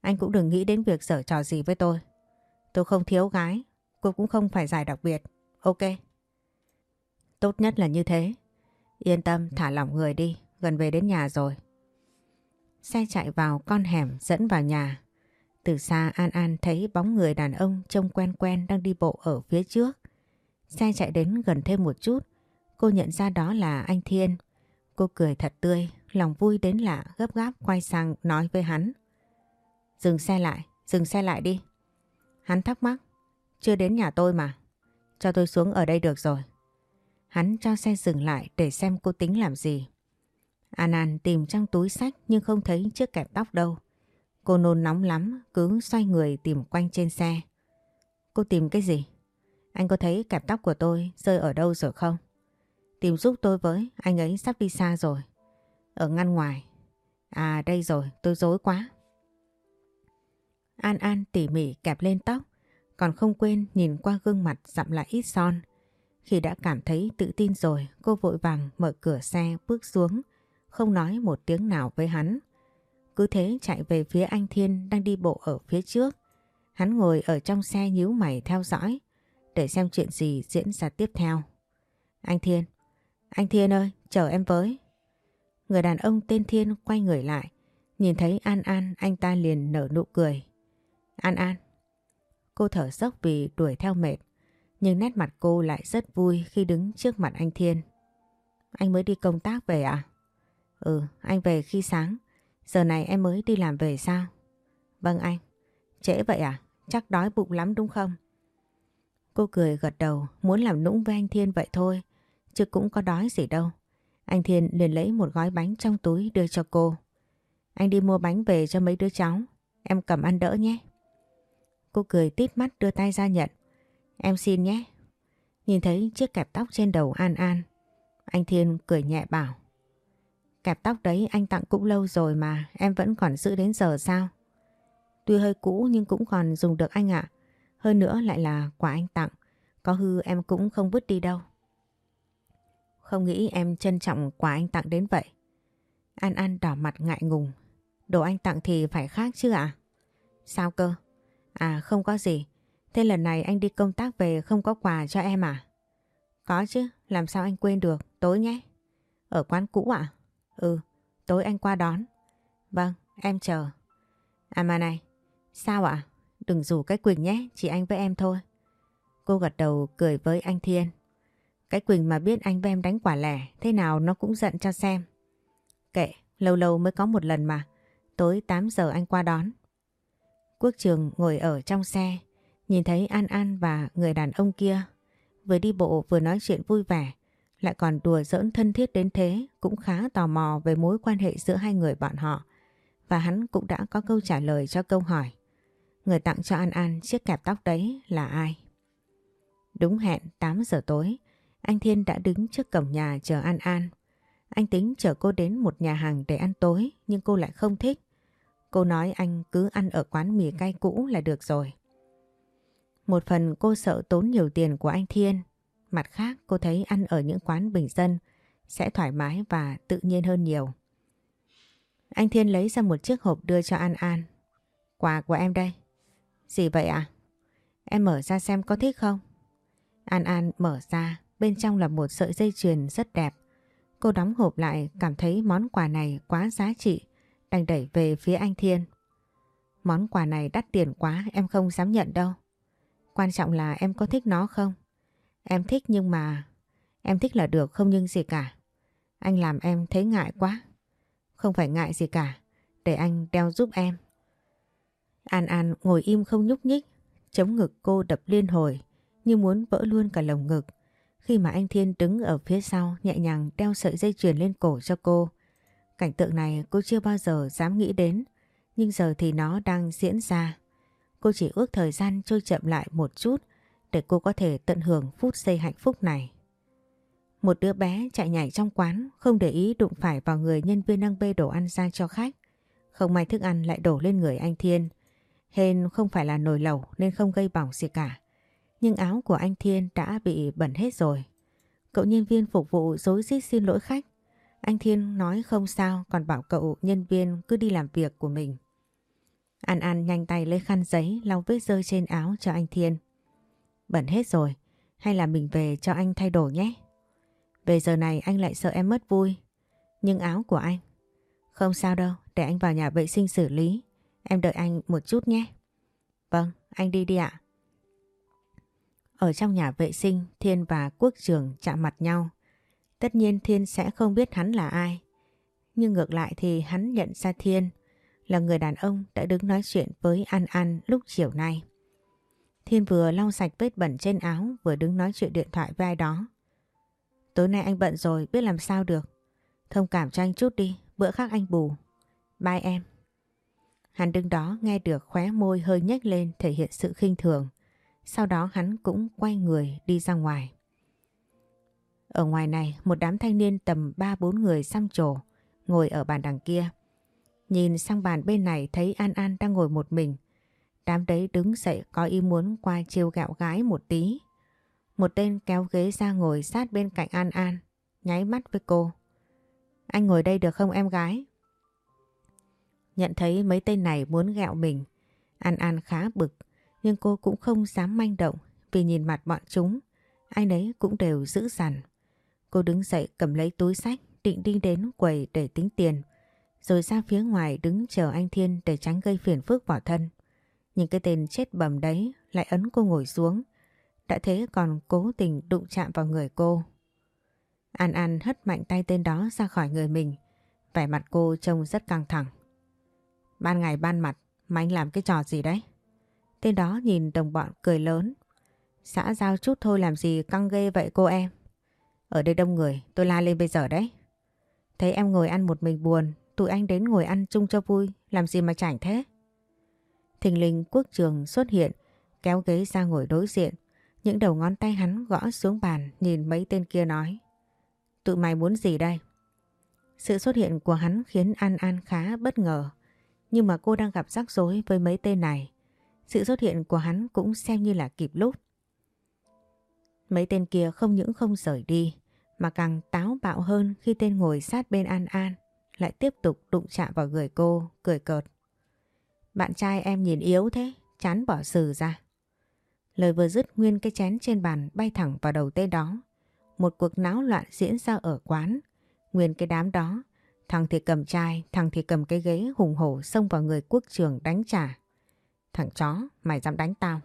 Anh cũng đừng nghĩ đến việc sở trò gì với tôi. Tôi không thiếu gái, cô cũng không phải giải đặc biệt. Ok. Tốt nhất là như thế. Yên tâm thả lỏng người đi, gần về đến nhà rồi. Xe chạy vào con hẻm dẫn vào nhà. Từ xa An An thấy bóng người đàn ông trông quen quen đang đi bộ ở phía trước. Xe chạy đến gần thêm một chút, cô nhận ra đó là anh Thiên. Cô cười thật tươi, lòng vui đến lạ gấp gáp quay sang nói với hắn. Dừng xe lại, dừng xe lại đi. Hắn thắc mắc, chưa đến nhà tôi mà. Cho tôi xuống ở đây được rồi. Hắn cho xe dừng lại để xem cô tính làm gì. anan tìm trong túi sách nhưng không thấy chiếc kẹp tóc đâu. Cô nôn nóng lắm, cứ xoay người tìm quanh trên xe. Cô tìm cái gì? Anh có thấy kẹp tóc của tôi rơi ở đâu rồi không? Tìm giúp tôi với, anh ấy sắp đi xa rồi. Ở ngăn ngoài. À đây rồi, tôi dối quá. An An tỉ mỉ kẹp lên tóc, còn không quên nhìn qua gương mặt dặm lại ít son. Khi đã cảm thấy tự tin rồi, cô vội vàng mở cửa xe bước xuống, không nói một tiếng nào với hắn. Cứ thế chạy về phía anh Thiên đang đi bộ ở phía trước. Hắn ngồi ở trong xe nhíu mày theo dõi, để xem chuyện gì diễn ra tiếp theo. Anh Thiên, anh Thiên ơi, chờ em với. Người đàn ông tên Thiên quay người lại, nhìn thấy An An anh ta liền nở nụ cười. An An. Cô thở dốc vì đuổi theo mệt, nhưng nét mặt cô lại rất vui khi đứng trước mặt anh Thiên. Anh mới đi công tác về à? Ừ, anh về khi sáng. Giờ này em mới đi làm về sao? Vâng anh. Trễ vậy à? Chắc đói bụng lắm đúng không? Cô cười gật đầu, muốn làm nũng với anh Thiên vậy thôi, chứ cũng có đói gì đâu. Anh Thiên liền lấy một gói bánh trong túi đưa cho cô. Anh đi mua bánh về cho mấy đứa cháu, em cầm ăn đỡ nhé. Cô cười tít mắt đưa tay ra nhận. Em xin nhé. Nhìn thấy chiếc kẹp tóc trên đầu An An. Anh Thiên cười nhẹ bảo. Kẹp tóc đấy anh tặng cũng lâu rồi mà em vẫn còn giữ đến giờ sao? Tuy hơi cũ nhưng cũng còn dùng được anh ạ. Hơn nữa lại là quà anh tặng. Có hư em cũng không vứt đi đâu. Không nghĩ em trân trọng quà anh tặng đến vậy. An An đỏ mặt ngại ngùng. Đồ anh tặng thì phải khác chứ ạ? Sao cơ? À không có gì. Thế lần này anh đi công tác về không có quà cho em à? Có chứ, làm sao anh quên được, tối nhé. Ở quán cũ ạ? Ừ, tối anh qua đón. Vâng, em chờ. À mà này, sao ạ? Đừng rủ cái Quỳnh nhé, chỉ anh với em thôi. Cô gật đầu cười với anh Thiên. Cái Quỳnh mà biết anh với em đánh quả lẻ, thế nào nó cũng giận cho xem. Kệ, lâu lâu mới có một lần mà. Tối 8 giờ anh qua đón. Quốc Trường ngồi ở trong xe, nhìn thấy An An và người đàn ông kia. Vừa đi bộ vừa nói chuyện vui vẻ, lại còn đùa giỡn thân thiết đến thế, cũng khá tò mò về mối quan hệ giữa hai người bọn họ. Và hắn cũng đã có câu trả lời cho câu hỏi. Người tặng cho An An chiếc kẹp tóc đấy là ai? Đúng hẹn 8 giờ tối, anh Thiên đã đứng trước cổng nhà chờ An An. Anh tính chở cô đến một nhà hàng để ăn tối nhưng cô lại không thích. Cô nói anh cứ ăn ở quán mì cay cũ là được rồi. Một phần cô sợ tốn nhiều tiền của anh Thiên. Mặt khác cô thấy ăn ở những quán bình dân sẽ thoải mái và tự nhiên hơn nhiều. Anh Thiên lấy ra một chiếc hộp đưa cho An An. Quà của em đây. Gì vậy ạ? À? Em mở ra xem có thích không? An An mở ra, bên trong là một sợi dây chuyền rất đẹp. Cô đóng hộp lại cảm thấy món quà này quá giá trị, đành đẩy về phía anh Thiên. Món quà này đắt tiền quá em không dám nhận đâu. Quan trọng là em có thích nó không? Em thích nhưng mà... Em thích là được không nhưng gì cả. Anh làm em thấy ngại quá. Không phải ngại gì cả. Để anh đeo giúp em. An An ngồi im không nhúc nhích. Chống ngực cô đập liên hồi. Như muốn vỡ luôn cả lồng ngực. Khi mà anh Thiên đứng ở phía sau, nhẹ nhàng đeo sợi dây chuyền lên cổ cho cô. Cảnh tượng này cô chưa bao giờ dám nghĩ đến. Nhưng giờ thì nó đang diễn ra. Cô chỉ ước thời gian trôi chậm lại một chút để cô có thể tận hưởng phút giây hạnh phúc này. Một đứa bé chạy nhảy trong quán, không để ý đụng phải vào người nhân viên đang bê đồ ăn ra cho khách. Không may thức ăn lại đổ lên người anh Thiên. Hên không phải là nồi lẩu nên không gây bỏng gì cả. Nhưng áo của anh Thiên đã bị bẩn hết rồi. Cậu nhân viên phục vụ dối rít xin lỗi khách. Anh Thiên nói không sao còn bảo cậu nhân viên cứ đi làm việc của mình. An An nhanh tay lấy khăn giấy lau vết rơi trên áo cho anh Thiên. Bẩn hết rồi, hay là mình về cho anh thay đồ nhé. Về giờ này anh lại sợ em mất vui. Nhưng áo của anh. Không sao đâu, để anh vào nhà vệ sinh xử lý. Em đợi anh một chút nhé. Vâng, anh đi đi ạ. Ở trong nhà vệ sinh, Thiên và Quốc Trường chạm mặt nhau. Tất nhiên Thiên sẽ không biết hắn là ai. Nhưng ngược lại thì hắn nhận ra Thiên là người đàn ông đã đứng nói chuyện với An An lúc chiều nay. Thiên vừa lau sạch vết bẩn trên áo vừa đứng nói chuyện điện thoại với ai đó. Tối nay anh bận rồi biết làm sao được. Thông cảm cho anh chút đi, bữa khác anh bù. Bye em. Hắn đứng đó nghe được khóe môi hơi nhếch lên thể hiện sự khinh thường. Sau đó hắn cũng quay người đi ra ngoài. Ở ngoài này một đám thanh niên tầm 3-4 người xăm trổ ngồi ở bàn đằng kia. Nhìn sang bàn bên này thấy An An đang ngồi một mình. Đám đấy đứng dậy có ý muốn qua chiêu gạo gái một tí. Một tên kéo ghế ra ngồi sát bên cạnh An An, nháy mắt với cô. Anh ngồi đây được không em gái? Nhận thấy mấy tên này muốn gẹo mình, An An khá bực, nhưng cô cũng không dám manh động vì nhìn mặt bọn chúng, ai nấy cũng đều giữ dằn. Cô đứng dậy cầm lấy túi sách, định đi đến quầy để tính tiền, rồi ra phía ngoài đứng chờ anh Thiên để tránh gây phiền phức vào thân. những cái tên chết bầm đấy lại ấn cô ngồi xuống. Đã thế còn cố tình đụng chạm vào người cô. An An hất mạnh tay tên đó ra khỏi người mình. Vẻ mặt cô trông rất căng thẳng. Ban ngày ban mặt, mà anh làm cái trò gì đấy? Tên đó nhìn đồng bọn cười lớn. Xã giao chút thôi làm gì căng ghê vậy cô em? Ở đây đông người, tôi la lên bây giờ đấy. Thấy em ngồi ăn một mình buồn, tụi anh đến ngồi ăn chung cho vui, làm gì mà chảnh thế? Thình linh quốc trường xuất hiện, kéo ghế ra ngồi đối diện. Những đầu ngón tay hắn gõ xuống bàn nhìn mấy tên kia nói. Tụi mày muốn gì đây? Sự xuất hiện của hắn khiến An An khá bất ngờ. Nhưng mà cô đang gặp rắc rối với mấy tên này. Sự xuất hiện của hắn cũng xem như là kịp lúc. Mấy tên kia không những không rời đi mà càng táo bạo hơn khi tên ngồi sát bên An An lại tiếp tục đụng chạm vào người cô, cười cợt. Bạn trai em nhìn yếu thế, chán bỏ sừ ra. Lời vừa dứt nguyên cái chén trên bàn bay thẳng vào đầu tên đó. một cuộc náo loạn diễn ra ở quán. Nguyên cái đám đó, thằng thì cầm chai, thằng thì cầm cái ghế hùng hổ xông vào người quốc trường đánh trả. Thằng chó, mày dám đánh tao.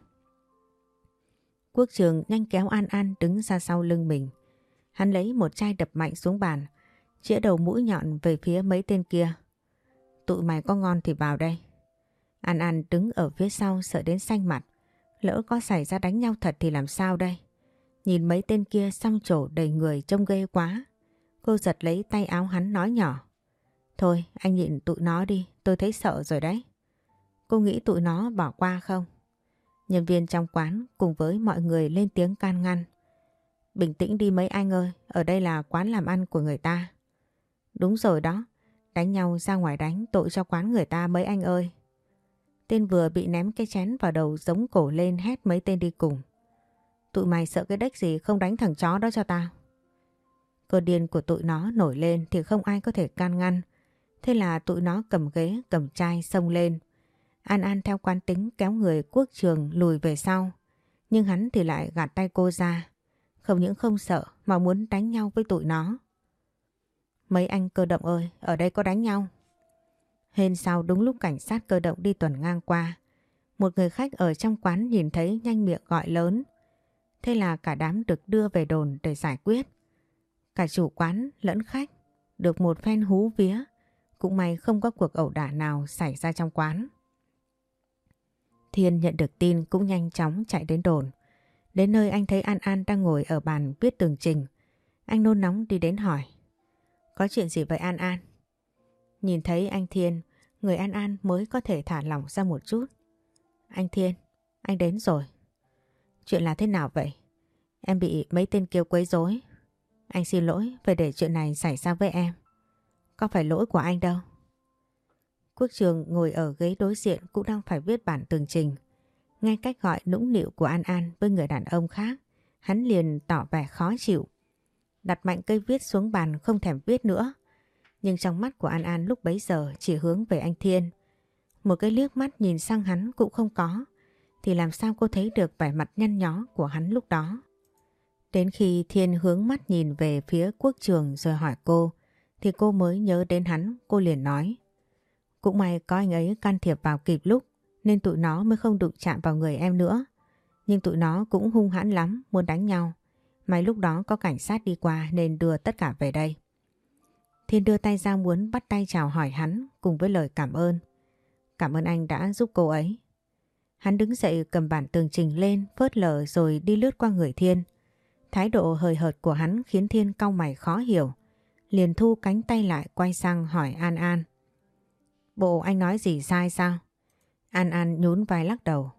Quốc trường nhanh kéo An An đứng ra sau lưng mình. Hắn lấy một chai đập mạnh xuống bàn, chĩa đầu mũi nhọn về phía mấy tên kia. Tụi mày có ngon thì vào đây. An An đứng ở phía sau sợ đến xanh mặt. Lỡ có xảy ra đánh nhau thật thì làm sao đây? Nhìn mấy tên kia xăm trổ đầy người trông ghê quá. Cô giật lấy tay áo hắn nói nhỏ. Thôi anh nhịn tụi nó đi, tôi thấy sợ rồi đấy. Cô nghĩ tụi nó bỏ qua không? Nhân viên trong quán cùng với mọi người lên tiếng can ngăn. Bình tĩnh đi mấy anh ơi, ở đây là quán làm ăn của người ta. Đúng rồi đó, đánh nhau ra ngoài đánh tội cho quán người ta mấy anh ơi. Tên vừa bị ném cái chén vào đầu giống cổ lên hét mấy tên đi cùng. Tụi mày sợ cái đếch gì không đánh thằng chó đó cho tao. Cơn điên của tụi nó nổi lên thì không ai có thể can ngăn. Thế là tụi nó cầm ghế, cầm chai xông lên. An An theo quán tính kéo người quốc trường lùi về sau. Nhưng hắn thì lại gạt tay cô ra. Không những không sợ mà muốn đánh nhau với tụi nó. Mấy anh cơ động ơi, ở đây có đánh nhau. Hên sau đúng lúc cảnh sát cơ động đi tuần ngang qua. Một người khách ở trong quán nhìn thấy nhanh miệng gọi lớn. Thế là cả đám được đưa về đồn để giải quyết. Cả chủ quán lẫn khách được một phen hú vía. Cũng may không có cuộc ẩu đả nào xảy ra trong quán. Thiên nhận được tin cũng nhanh chóng chạy đến đồn. Đến nơi anh thấy An An đang ngồi ở bàn viết tường trình. Anh nôn nóng đi đến hỏi. Có chuyện gì vậy An An? Nhìn thấy anh Thiên, người An An mới có thể thả lỏng ra một chút. Anh Thiên, anh đến rồi. Chuyện là thế nào vậy? Em bị mấy tên kêu quấy rối. Anh xin lỗi về để chuyện này xảy ra với em. Có phải lỗi của anh đâu. Quốc trường ngồi ở ghế đối diện cũng đang phải viết bản tường trình. Nghe cách gọi nũng nịu của An An với người đàn ông khác, hắn liền tỏ vẻ khó chịu. Đặt mạnh cây viết xuống bàn không thèm viết nữa. Nhưng trong mắt của An An lúc bấy giờ chỉ hướng về anh Thiên. Một cái liếc mắt nhìn sang hắn cũng không có. Thì làm sao cô thấy được vẻ mặt nhăn nhó của hắn lúc đó. Đến khi Thiên hướng mắt nhìn về phía quốc trường rồi hỏi cô, thì cô mới nhớ đến hắn, cô liền nói. Cũng may có anh ấy can thiệp vào kịp lúc, nên tụi nó mới không đụng chạm vào người em nữa. Nhưng tụi nó cũng hung hãn lắm, muốn đánh nhau. May lúc đó có cảnh sát đi qua nên đưa tất cả về đây. Thiên đưa tay ra muốn bắt tay chào hỏi hắn cùng với lời cảm ơn. Cảm ơn anh đã giúp cô ấy. Hắn đứng dậy cầm bản tường trình lên, phớt lờ rồi đi lướt qua người Thiên. Thái độ hời hợt của hắn khiến Thiên cau mày khó hiểu. Liền thu cánh tay lại quay sang hỏi An An. Bộ anh nói gì sai sao? An An nhún vai lắc đầu.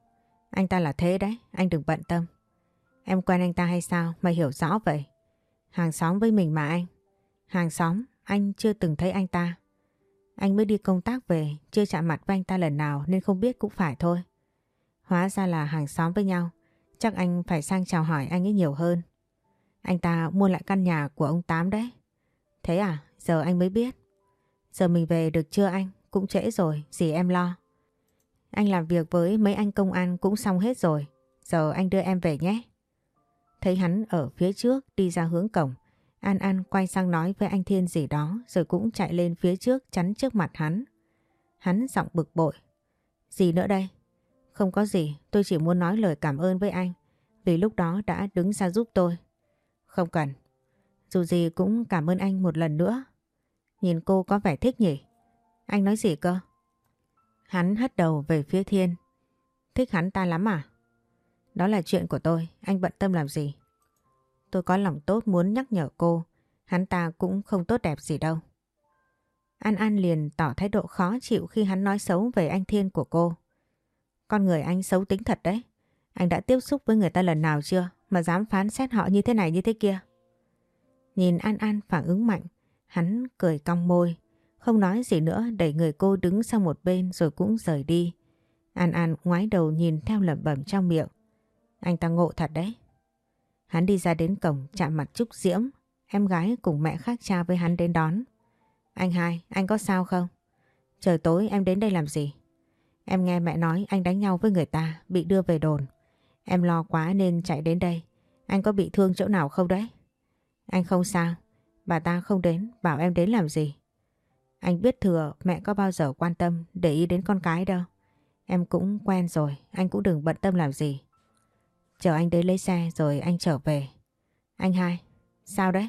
Anh ta là thế đấy, anh đừng bận tâm. Em quen anh ta hay sao? Mày hiểu rõ vậy. Hàng xóm với mình mà anh. Hàng xóm, anh chưa từng thấy anh ta. Anh mới đi công tác về, chưa chạm mặt với anh ta lần nào nên không biết cũng phải thôi. Hóa ra là hàng xóm với nhau. Chắc anh phải sang chào hỏi anh ấy nhiều hơn. Anh ta mua lại căn nhà của ông Tám đấy. Thế à? Giờ anh mới biết. Giờ mình về được chưa anh? Cũng trễ rồi, gì em lo. Anh làm việc với mấy anh công an cũng xong hết rồi. Giờ anh đưa em về nhé. Thấy hắn ở phía trước đi ra hướng cổng. An An quay sang nói với anh Thiên gì đó rồi cũng chạy lên phía trước chắn trước mặt hắn. Hắn giọng bực bội. Gì nữa đây? Không có gì, tôi chỉ muốn nói lời cảm ơn với anh vì lúc đó đã đứng ra giúp tôi. Không cần. Dù gì cũng cảm ơn anh một lần nữa. Nhìn cô có vẻ thích nhỉ? Anh nói gì cơ? Hắn hất đầu về phía Thiên. Thích hắn ta lắm à? Đó là chuyện của tôi, anh bận tâm làm gì? Tôi có lòng tốt muốn nhắc nhở cô, hắn ta cũng không tốt đẹp gì đâu. An An liền tỏ thái độ khó chịu khi hắn nói xấu về anh Thiên của cô. Con người anh xấu tính thật đấy. Anh đã tiếp xúc với người ta lần nào chưa mà dám phán xét họ như thế này như thế kia? Nhìn An An phản ứng mạnh, hắn cười cong môi, không nói gì nữa đẩy người cô đứng sang một bên rồi cũng rời đi. An An ngoái đầu nhìn theo lẩm bẩm trong miệng. Anh ta ngộ thật đấy. Hắn đi ra đến cổng chạm mặt Trúc Diễm, em gái cùng mẹ khác cha với hắn đến đón. Anh hai, anh có sao không? Trời tối em đến đây làm gì? Em nghe mẹ nói anh đánh nhau với người ta, bị đưa về đồn. Em lo quá nên chạy đến đây. Anh có bị thương chỗ nào không đấy? Anh không sao. Bà ta không đến, bảo em đến làm gì. Anh biết thừa mẹ có bao giờ quan tâm để ý đến con cái đâu. Em cũng quen rồi, anh cũng đừng bận tâm làm gì. Chờ anh đến lấy xe rồi anh trở về. Anh hai, sao đấy?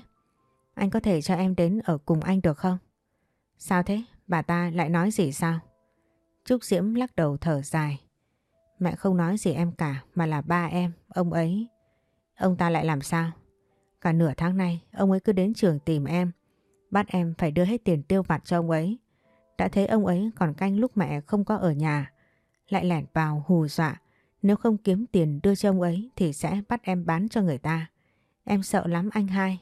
Anh có thể cho em đến ở cùng anh được không? Sao thế? Bà ta lại nói gì sao? Trúc Diễm lắc đầu thở dài. Mẹ không nói gì em cả mà là ba em, ông ấy. Ông ta lại làm sao? Cả nửa tháng nay ông ấy cứ đến trường tìm em. Bắt em phải đưa hết tiền tiêu vặt cho ông ấy. Đã thấy ông ấy còn canh lúc mẹ không có ở nhà. Lại lẻn vào hù dọa. Nếu không kiếm tiền đưa cho ông ấy thì sẽ bắt em bán cho người ta. Em sợ lắm anh hai.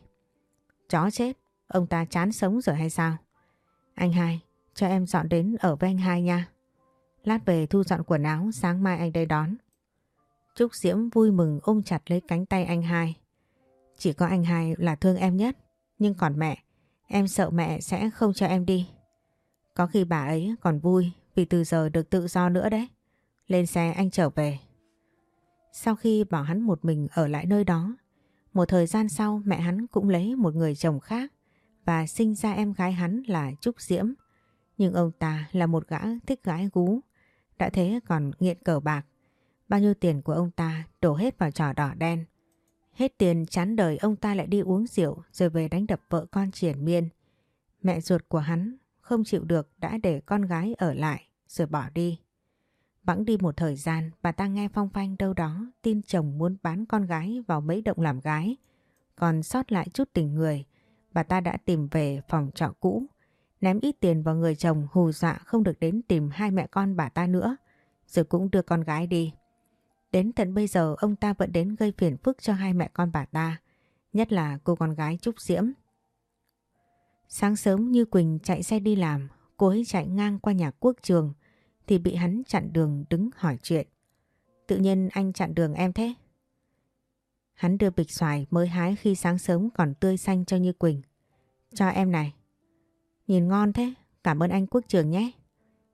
Chó chết, ông ta chán sống rồi hay sao? Anh hai, cho em dọn đến ở với anh hai nha. Lát về thu dọn quần áo sáng mai anh đây đón. Trúc Diễm vui mừng ôm chặt lấy cánh tay anh hai. Chỉ có anh hai là thương em nhất. Nhưng còn mẹ, em sợ mẹ sẽ không cho em đi. Có khi bà ấy còn vui vì từ giờ được tự do nữa đấy. Lên xe anh trở về. Sau khi bảo hắn một mình ở lại nơi đó, một thời gian sau mẹ hắn cũng lấy một người chồng khác và sinh ra em gái hắn là Trúc Diễm. Nhưng ông ta là một gã thích gái gú, đã thế còn nghiện cờ bạc. Bao nhiêu tiền của ông ta đổ hết vào trò đỏ đen. Hết tiền chán đời ông ta lại đi uống rượu rồi về đánh đập vợ con triển miên. Mẹ ruột của hắn không chịu được đã để con gái ở lại rồi bỏ đi. Bẵng đi một thời gian bà ta nghe phong phanh đâu đó tin chồng muốn bán con gái vào mấy động làm gái. Còn sót lại chút tình người, bà ta đã tìm về phòng trọ cũ, ném ít tiền vào người chồng hù dọa không được đến tìm hai mẹ con bà ta nữa, rồi cũng đưa con gái đi. Đến tận bây giờ ông ta vẫn đến gây phiền phức cho hai mẹ con bà ta, nhất là cô con gái Trúc Diễm. Sáng sớm như Quỳnh chạy xe đi làm, cô ấy chạy ngang qua nhà quốc trường thì bị hắn chặn đường đứng hỏi chuyện. Tự nhiên anh chặn đường em thế? Hắn đưa bịch xoài mới hái khi sáng sớm còn tươi xanh cho Như Quỳnh. Cho em này. Nhìn ngon thế, cảm ơn anh quốc trường nhé.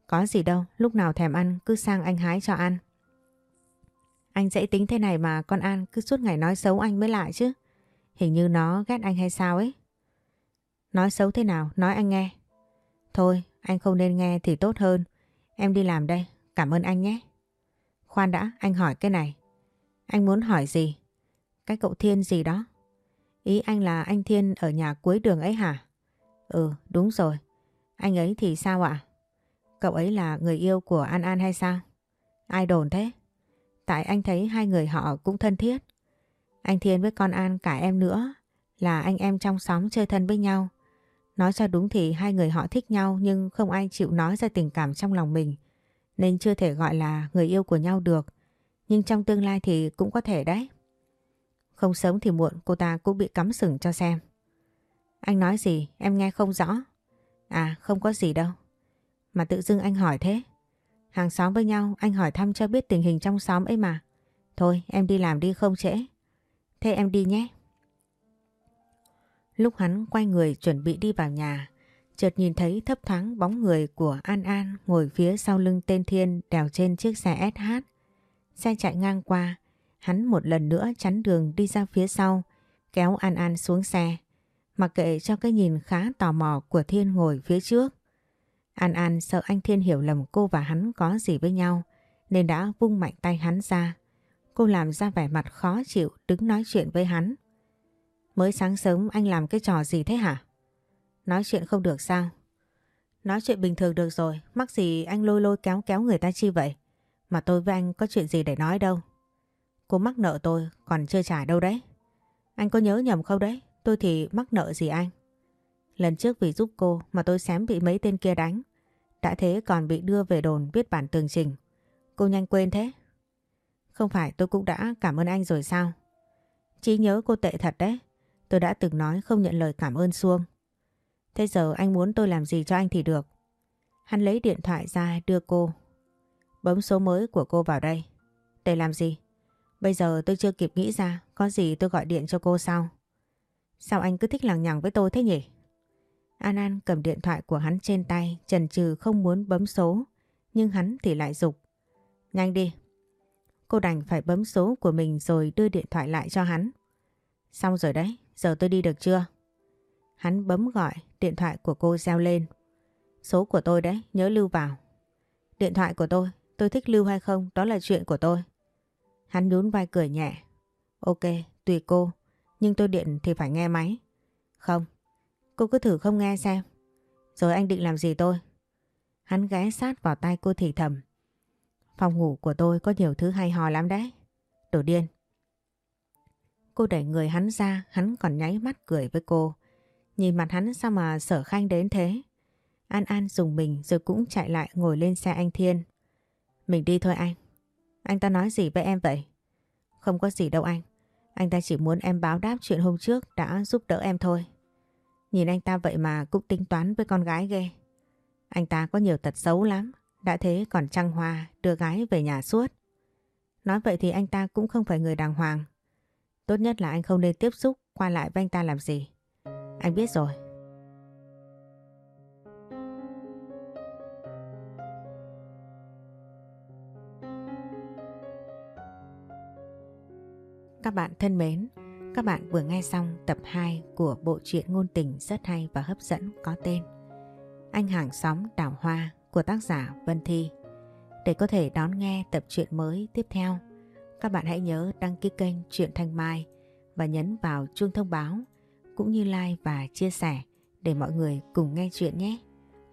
Có gì đâu, lúc nào thèm ăn cứ sang anh hái cho ăn. Anh dễ tính thế này mà con An cứ suốt ngày nói xấu anh mới lại chứ. Hình như nó ghét anh hay sao ấy. Nói xấu thế nào, nói anh nghe. Thôi, anh không nên nghe thì tốt hơn. Em đi làm đây, cảm ơn anh nhé. Khoan đã, anh hỏi cái này. Anh muốn hỏi gì? Cái cậu Thiên gì đó? Ý anh là anh Thiên ở nhà cuối đường ấy hả? Ừ, đúng rồi. Anh ấy thì sao ạ? Cậu ấy là người yêu của An An hay sao? Ai đồn thế? Tại anh thấy hai người họ cũng thân thiết. Anh Thiên với con An cả em nữa, là anh em trong xóm chơi thân với nhau. Nói cho đúng thì hai người họ thích nhau nhưng không ai chịu nói ra tình cảm trong lòng mình. Nên chưa thể gọi là người yêu của nhau được. Nhưng trong tương lai thì cũng có thể đấy. Không sớm thì muộn, cô ta cũng bị cắm sừng cho xem. Anh nói gì, em nghe không rõ. À không có gì đâu. Mà tự dưng anh hỏi thế. Hàng xóm với nhau anh hỏi thăm cho biết tình hình trong xóm ấy mà. Thôi em đi làm đi không trễ. Thế em đi nhé. Lúc hắn quay người chuẩn bị đi vào nhà, chợt nhìn thấy thấp thoáng bóng người của An An ngồi phía sau lưng tên Thiên đèo trên chiếc xe SH. Xe chạy ngang qua, hắn một lần nữa chắn đường đi ra phía sau, kéo An An xuống xe, mặc kệ cho cái nhìn khá tò mò của Thiên ngồi phía trước. An An sợ anh Thiên hiểu lầm cô và hắn có gì với nhau, nên đã vung mạnh tay hắn ra. Cô làm ra vẻ mặt khó chịu đứng nói chuyện với hắn. Mới sáng sớm anh làm cái trò gì thế hả? Nói chuyện không được sao? Nói chuyện bình thường được rồi, mắc gì anh lôi lôi kéo kéo người ta chi vậy? Mà tôi với anh có chuyện gì để nói đâu. Cô mắc nợ tôi còn chưa trả đâu đấy. Anh có nhớ nhầm không đấy? Tôi thì mắc nợ gì anh? Lần trước vì giúp cô mà tôi xém bị mấy tên kia đánh. Đã thế còn bị đưa về đồn viết bản tường trình. Cô nhanh quên thế. Không phải tôi cũng đã cảm ơn anh rồi sao? Chỉ nhớ cô tệ thật đấy. Tôi đã từng nói không nhận lời cảm ơn Xuông. Thế giờ anh muốn tôi làm gì cho anh thì được. Hắn lấy điện thoại ra đưa cô. Bấm số mới của cô vào đây. Để làm gì? Bây giờ tôi chưa kịp nghĩ ra, có gì tôi gọi điện cho cô sau. Sao anh cứ thích lằng nhằng với tôi thế nhỉ? An An cầm điện thoại của hắn trên tay, chần chừ không muốn bấm số, nhưng hắn thì lại dục. Nhanh đi. Cô đành phải bấm số của mình rồi đưa điện thoại lại cho hắn. Xong rồi đấy, Giờ tôi đi được chưa? Hắn bấm gọi, điện thoại của cô reo lên. Số của tôi đấy, nhớ lưu vào. Điện thoại của tôi, tôi thích lưu hay không, đó là chuyện của tôi. Hắn nhún vai cười nhẹ. Ok, tùy cô, nhưng tôi điện thì phải nghe máy. Không, cô cứ thử không nghe xem. Rồi anh định làm gì tôi? Hắn ghé sát vào tay cô thì thầm. Phòng ngủ của tôi có nhiều thứ hay ho lắm đấy. Đồ điên. Cô đẩy người hắn ra, hắn còn nháy mắt cười với cô. Nhìn mặt hắn sao mà sở khanh đến thế? An An dùng mình rồi cũng chạy lại ngồi lên xe anh Thiên. Mình đi thôi anh. Anh ta nói gì với em vậy? Không có gì đâu anh. Anh ta chỉ muốn em báo đáp chuyện hôm trước đã giúp đỡ em thôi. Nhìn anh ta vậy mà cũng tính toán với con gái ghê. Anh ta có nhiều tật xấu lắm. Đã thế còn trăng hoa đưa gái về nhà suốt. Nói vậy thì anh ta cũng không phải người đàng hoàng. Tốt nhất là anh không nên tiếp xúc qua lại với anh ta làm gì. Anh biết rồi. Các bạn thân mến, các bạn vừa nghe xong tập 2 của bộ truyện ngôn tình rất hay và hấp dẫn có tên Anh hàng xóm đào hoa của tác giả Vân Thi. Để có thể đón nghe tập truyện mới tiếp theo, các bạn hãy nhớ đăng ký kênh Truyện Thanh Mai và nhấn vào chuông thông báo cũng như like và chia sẻ để mọi người cùng nghe chuyện nhé.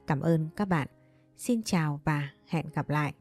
Cảm ơn các bạn. Xin chào và hẹn gặp lại.